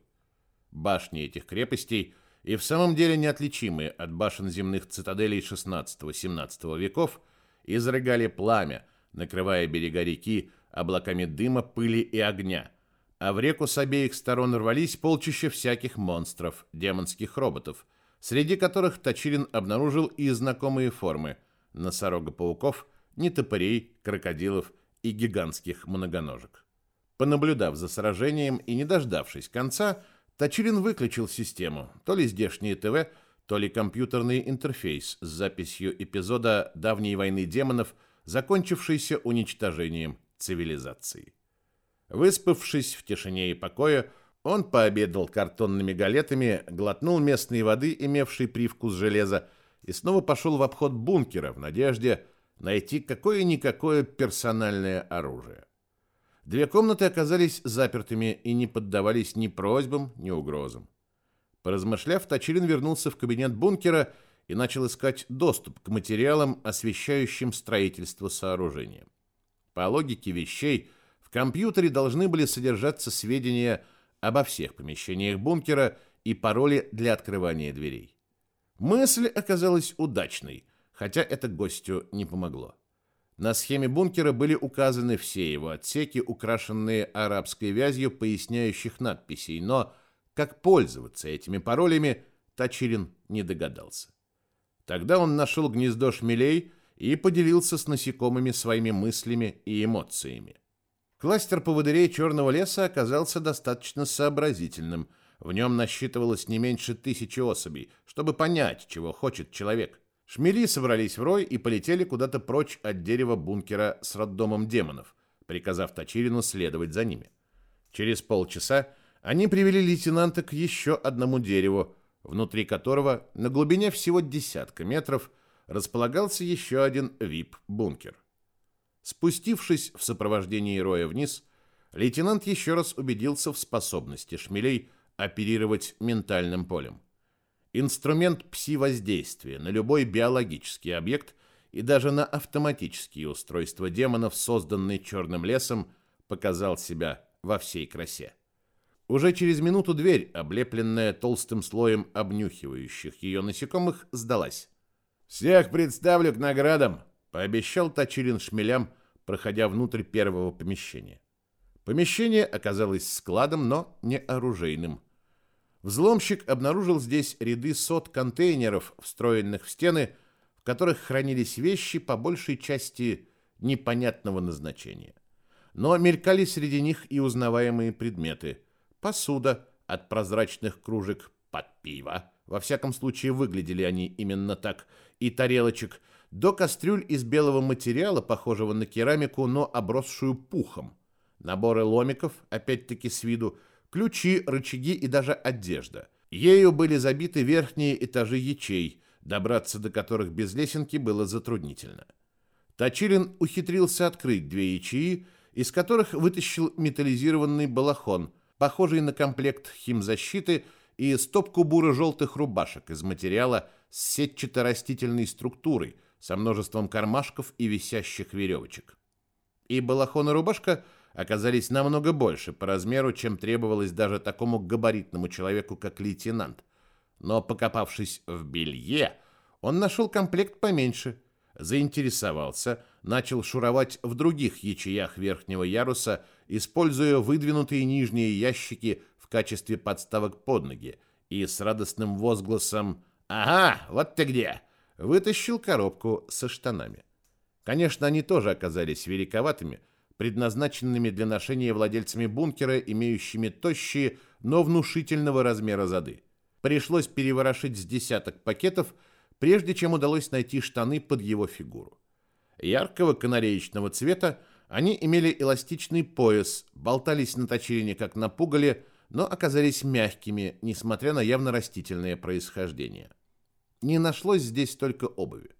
Башни этих крепостей и в самом деле неотличимые от башен земных цитаделей XVI-XVII веков изрыгали пламя, накрывая берега реки облаками дыма, пыли и огня, а в реку с обеих сторон рвались полчища всяких монстров, демонских роботов – среди которых Точилин обнаружил и знакомые формы – носорога-пауков, нетопырей, крокодилов и гигантских многоножек. Понаблюдав за сражением и не дождавшись конца, Точилин выключил систему, то ли здешнее ТВ, то ли компьютерный интерфейс с записью эпизода давней войны демонов, закончившейся уничтожением цивилизации. Выспавшись в тишине и покое, он пообедал картонными галетами, глотнул местной воды, имевшей привкус железа, и снова пошел в обход бункера в надежде найти какое-никакое персональное оружие. Две комнаты оказались запертыми и не поддавались ни просьбам, ни угрозам. Поразмышляв, Точилин вернулся в кабинет бункера и начал искать доступ к материалам, освещающим строительство сооружения. По логике вещей, в компьютере должны были содержаться сведения обо всех помещениях бункера и пароли для открывания дверей. Мысль оказалась удачной, хотя это гостю не помогло. На схеме бункера были указаны все его отсеки, украшенные арабской вязью поясняющих надписей, но как пользоваться этими паролями Тачирин не догадался. Тогда он нашел гнездо шмелей и поделился с насекомыми своими мыслями и эмоциями. Кластер поводырей Черного леса оказался достаточно сообразительным. В нем насчитывалось не меньше тысячи особей, чтобы понять, чего хочет человек. Шмели собрались в рой и полетели куда-то прочь от дерева бункера с роддомом демонов, приказав Точилину следовать за ними. Через полчаса они привели лейтенанта к еще одному дереву, внутри которого на глубине всего десятка метров располагался еще один вип-бункер. Спустившись в сопровождении Роя вниз, лейтенант еще раз убедился в способности шмелей оперировать ментальным полем. Инструмент пси-воздействия на любой биологический объект и даже на автоматические устройства демонов, созданные черным лесом, показал себя во всей красе. Уже через минуту дверь, облепленная толстым слоем обнюхивающих ее насекомых, сдалась. Всех представлю к наградам, пообещал Точилин шмелям, проходя внутрь первого помещения. Помещение оказалось складом, но не оружейным. Взломщик обнаружил здесь ряды сот контейнеров, встроенных в стены, в которых хранились вещи по большей части непонятного назначения. Но мелькали среди них и узнаваемые предметы. Посуда от прозрачных кружек под пиво, во всяком случае выглядели они именно так, и тарелочек, до кастрюль из белого материала, похожего на керамику, но обросшую пухом. Наборы ломиков, опять-таки с виду, ключи, рычаги и даже одежда. Ею были забиты верхние этажи ячей, добраться до которых без лесенки было затруднительно. Точилин ухитрился открыть две ячеи, из которых вытащил металлизированный балахон, похожий на комплект химзащиты и стопку буро-желтых рубашек из материала с сетчато-растительной структурой, со множеством кармашков и висящих веревочек. И балахон и рубашка – оказались намного больше по размеру, чем требовалось даже такому габаритному человеку, как лейтенант. Но, покопавшись в белье, он нашел комплект поменьше, заинтересовался, начал шуровать в других ячеях верхнего яруса, используя выдвинутые нижние ящики в качестве подставок под ноги, и с радостным возгласом «Ага, вот ты где!» вытащил коробку со штанами. Конечно, они тоже оказались великоватыми, предназначенными для ношения владельцами бункера, имеющими тощие, но внушительного размера зады. Пришлось переворошить с десяток пакетов, прежде чем удалось найти штаны под его фигуру. Яркого канареечного цвета они имели эластичный пояс, болтались на точилине как на пугале, но оказались мягкими, несмотря на явно растительное происхождение. Не нашлось здесь только обуви.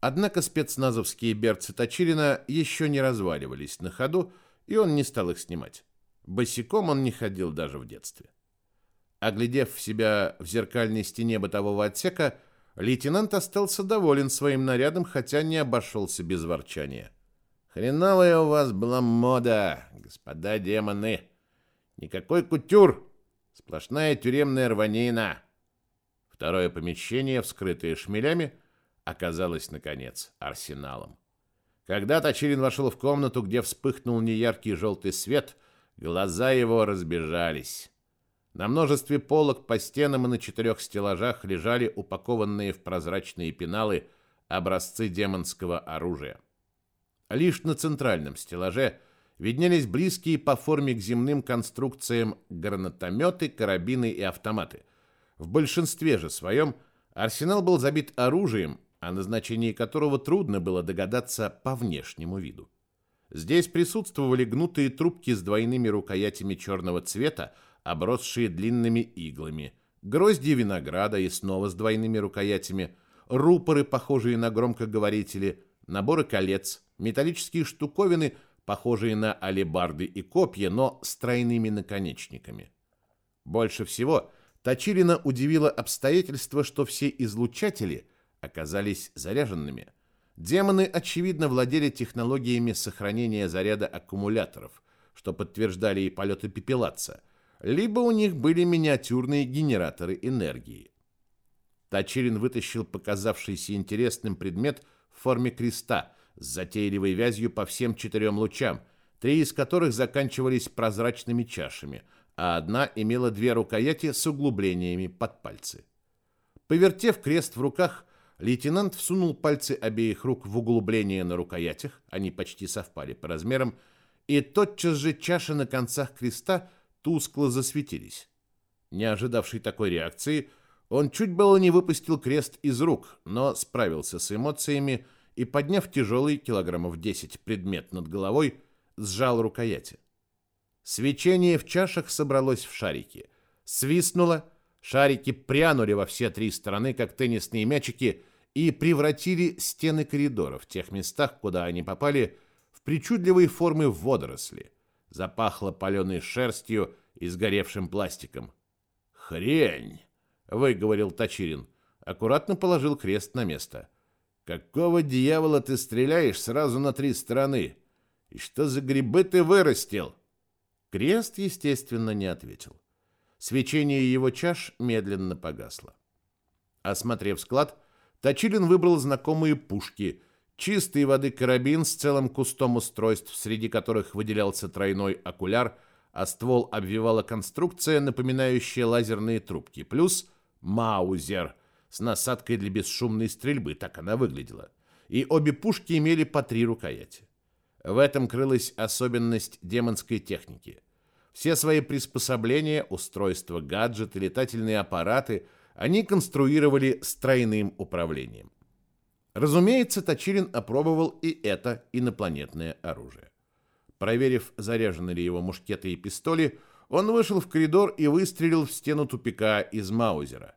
Однако спецназовские берцы Точилина еще не разваливались на ходу, и он не стал их снимать. Босиком он не ходил даже в детстве. Оглядев себя в зеркальной стене бытового отсека, лейтенант остался доволен своим нарядом, хотя не обошелся без ворчания. «Хреновая у вас была мода, господа демоны! Никакой кутюр! Сплошная тюремная рванина!» Второе помещение, вскрытое шмелями, оказалось, наконец, арсеналом. Когда Точилин вошел в комнату, где вспыхнул неяркий желтый свет, глаза его разбежались. На множестве полок по стенам и на четырех стеллажах лежали упакованные в прозрачные пеналы образцы демонского оружия. Лишь на центральном стеллаже виднелись близкие по форме к земным конструкциям гранатометы, карабины и автоматы. В большинстве же своем арсенал был забит оружием, о назначении которого трудно было догадаться по внешнему виду. Здесь присутствовали гнутые трубки с двойными рукоятями черного цвета, обросшие длинными иглами, грозди винограда и снова с двойными рукоятями, рупоры, похожие на громкоговорители, наборы колец, металлические штуковины, похожие на алебарды и копья, но с тройными наконечниками. Больше всего Точилина удивило обстоятельство, что все излучатели – оказались заряженными. Демоны, очевидно, владели технологиями сохранения заряда аккумуляторов, что подтверждали и полеты пепелаца, либо у них были миниатюрные генераторы энергии. Тачирин вытащил показавшийся интересным предмет в форме креста с затейливой вязью по всем четырем лучам, три из которых заканчивались прозрачными чашами, а одна имела две рукояти с углублениями под пальцы. Повертев крест в руках, Лейтенант всунул пальцы обеих рук в углубление на рукоятях, они почти совпали по размерам, и тотчас же чаши на концах креста тускло засветились. Не ожидавший такой реакции, он чуть было не выпустил крест из рук, но справился с эмоциями и, подняв тяжелый килограммов 10 предмет над головой, сжал рукояти. Свечение в чашах собралось в шарики. Свистнуло, шарики прянули во все три стороны, как теннисные мячики, и превратили стены коридора в тех местах, куда они попали, в причудливые формы водоросли. Запахло паленой шерстью и сгоревшим пластиком. «Хрень!» — выговорил Тачирин. Аккуратно положил крест на место. «Какого дьявола ты стреляешь сразу на три стороны? И что за грибы ты вырастил?» Крест, естественно, не ответил. Свечение его чаш медленно погасло. Осмотрев склад, Точилин выбрал знакомые пушки, чистой воды карабин с целым кустом устройств, среди которых выделялся тройной окуляр, а ствол обвивала конструкция, напоминающая лазерные трубки, плюс маузер с насадкой для бесшумной стрельбы, так она выглядела. И обе пушки имели по три рукояти. В этом крылась особенность демонской техники. Все свои приспособления, устройства, гаджеты, летательные аппараты они конструировали с тройным управлением. Разумеется, Точилин опробовал и это инопланетное оружие. Проверив, заряжены ли его мушкеты и пистоли, он вышел в коридор и выстрелил в стену тупика из Маузера.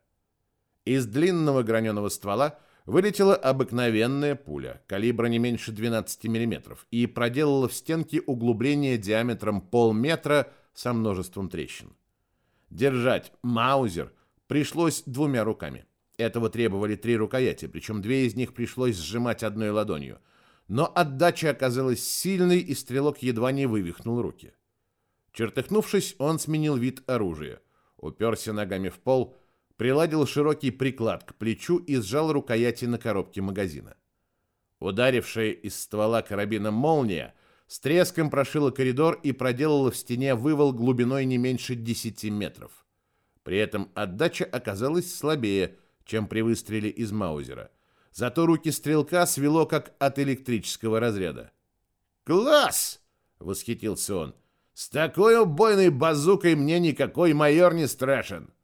Из длинного граненого ствола вылетела обыкновенная пуля, калибра не меньше 12 мм, и проделала в стенке углубление диаметром полметра со множеством трещин. Держать Маузер пришлось двумя руками. Этого требовали три рукояти, причем две из них пришлось сжимать одной ладонью. Но отдача оказалась сильной, и стрелок едва не вывихнул руки. Чертыхнувшись, он сменил вид оружия, уперся ногами в пол, приладил широкий приклад к плечу и сжал рукояти на коробке магазина. Ударившая из ствола карабина молния с треском прошила коридор и проделала в стене вывал глубиной не меньше 10 метров. При этом отдача оказалась слабее, чем при выстреле из Маузера. Зато руки стрелка свело как от электрического разряда. «Класс!» — восхитился он. «С такой убойной базукой мне никакой майор не страшен!»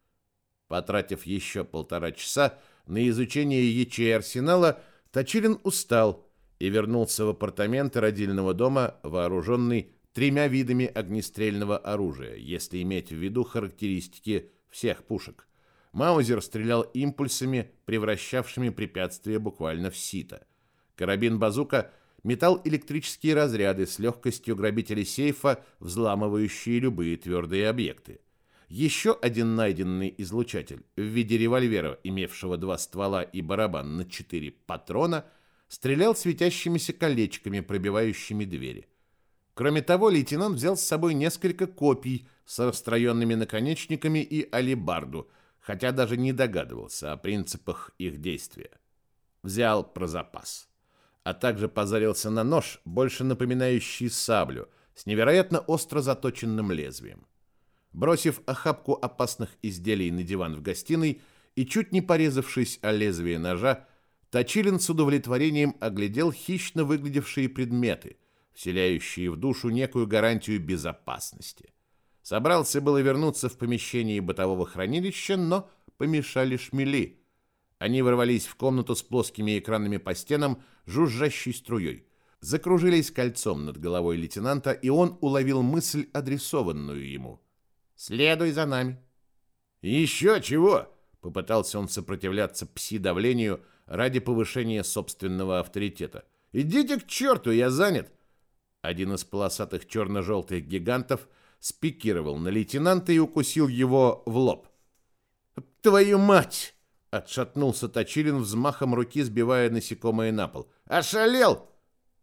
Потратив еще полтора часа на изучение ячей арсенала, Точилин устал и вернулся в апартаменты родильного дома, вооруженный тремя видами огнестрельного оружия, если иметь в виду характеристики всех пушек. Маузер стрелял импульсами, превращавшими препятствие буквально в сито. Карабин-базука метал электрические разряды с легкостью грабителей сейфа, взламывающие любые твердые объекты. Еще один найденный излучатель в виде револьвера, имевшего два ствола и барабан на четыре патрона, стрелял светящимися колечками, пробивающими двери. Кроме того, лейтенант взял с собой несколько копий с расстроенными наконечниками и алибарду, хотя даже не догадывался о принципах их действия. Взял про запас. А также позарился на нож, больше напоминающий саблю, с невероятно остро заточенным лезвием. Бросив охапку опасных изделий на диван в гостиной и чуть не порезавшись о лезвие ножа, Точилин с удовлетворением оглядел хищно выглядевшие предметы, вселяющие в душу некую гарантию безопасности. Собрался было вернуться в помещение бытового хранилища, но помешали шмели. Они ворвались в комнату с плоскими экранами по стенам, жужжащей струей. Закружились кольцом над головой лейтенанта, и он уловил мысль, адресованную ему – Следуй за нами. Еще чего? Попытался он сопротивляться пси-давлению ради повышения собственного авторитета. Идите к черту, я занят. Один из полосатых черно-желтых гигантов спикировал на лейтенанта и укусил его в лоб. «Твою мать!» — отшатнулся Точилин взмахом руки, сбивая насекомое на пол. «Ошалел!»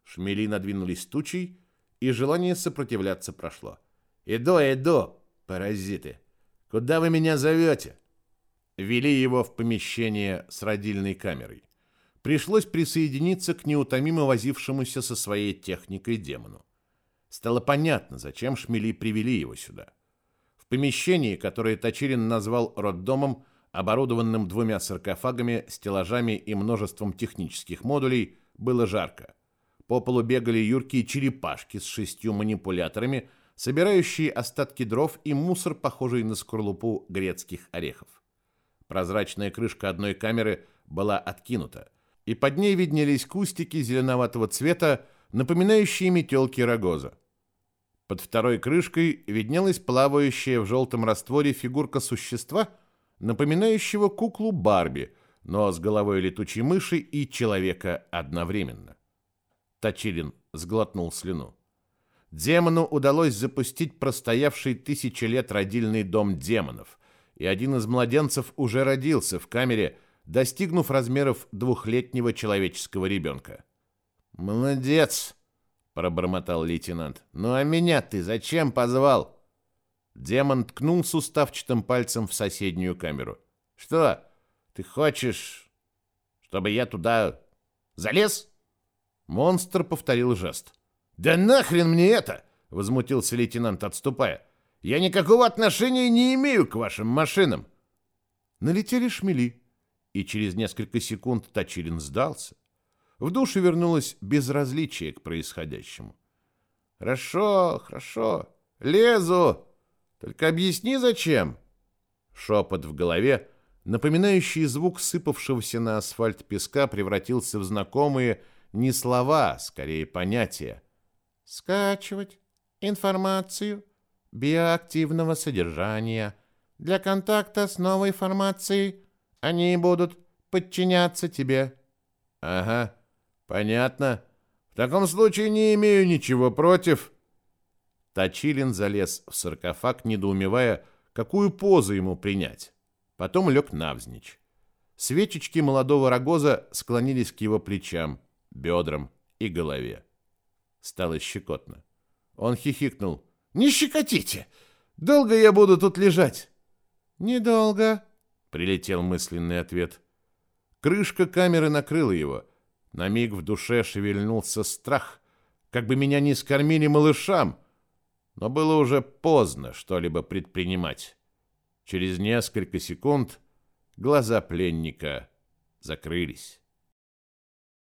Шмели надвинулись тучей, и желание сопротивляться прошло. «Иду, иду!» Паразиты! Куда вы меня зовете?» Вели его в помещение с родильной камерой. Пришлось присоединиться к неутомимо возившемуся со своей техникой демону. Стало понятно, зачем шмели привели его сюда. В помещении, которое Точилин назвал роддомом, оборудованным двумя саркофагами, стеллажами и множеством технических модулей, было жарко. По полу бегали юркие черепашки с шестью манипуляторами, собирающие остатки дров и мусор, похожий на скорлупу грецких орехов. Прозрачная крышка одной камеры была откинута, и под ней виднелись кустики зеленоватого цвета, напоминающие метелки рогоза. Под второй крышкой виднелась плавающая в желтом растворе фигурка существа, напоминающего куклу Барби, но с головой летучей мыши и человека одновременно. Точилин сглотнул слюну. Демону удалось запустить простоявший тысячи лет родильный дом демонов, и один из младенцев уже родился в камере, достигнув размеров двухлетнего человеческого ребенка. «Молодец!» — пробормотал лейтенант. «Ну а меня ты зачем позвал?» Демон ткнул суставчатым пальцем в соседнюю камеру. «Что? Ты хочешь, Чтобы я туда залез? Монстр повторил жест. Да нахрен мне это? Возмутился лейтенант, отступая. Я никакого отношения не имею к вашим машинам. Налетели шмели, и через несколько секунд Точилин сдался. В душу вернулось безразличие к происходящему. «Хорошо, хорошо, лезу. Только объясни, зачем?» Шепот в голове, напоминающий звук сыпавшегося на асфальт песка, превратился в знакомые не слова, скорее понятия. «Скачивать информацию биоактивного содержания. Для контакта с новой формацией они будут подчиняться тебе». «Ага, понятно. В таком случае не имею ничего против». Точилин залез в саркофаг, недоумевая, какую позу ему принять. Потом лег навзничь. Свечечки молодого рогоза склонились к его плечам, бедрам и голове. Стало щекотно. Он хихикнул. «Не щекотите! Долго я буду тут лежать?» «Недолго», — прилетел мысленный ответ. Крышка камеры накрыла его. На миг в душе шевельнулся страх, как бы меня не скормили малышам, но было уже поздно что-либо предпринимать. Через несколько секунд глаза пленника закрылись.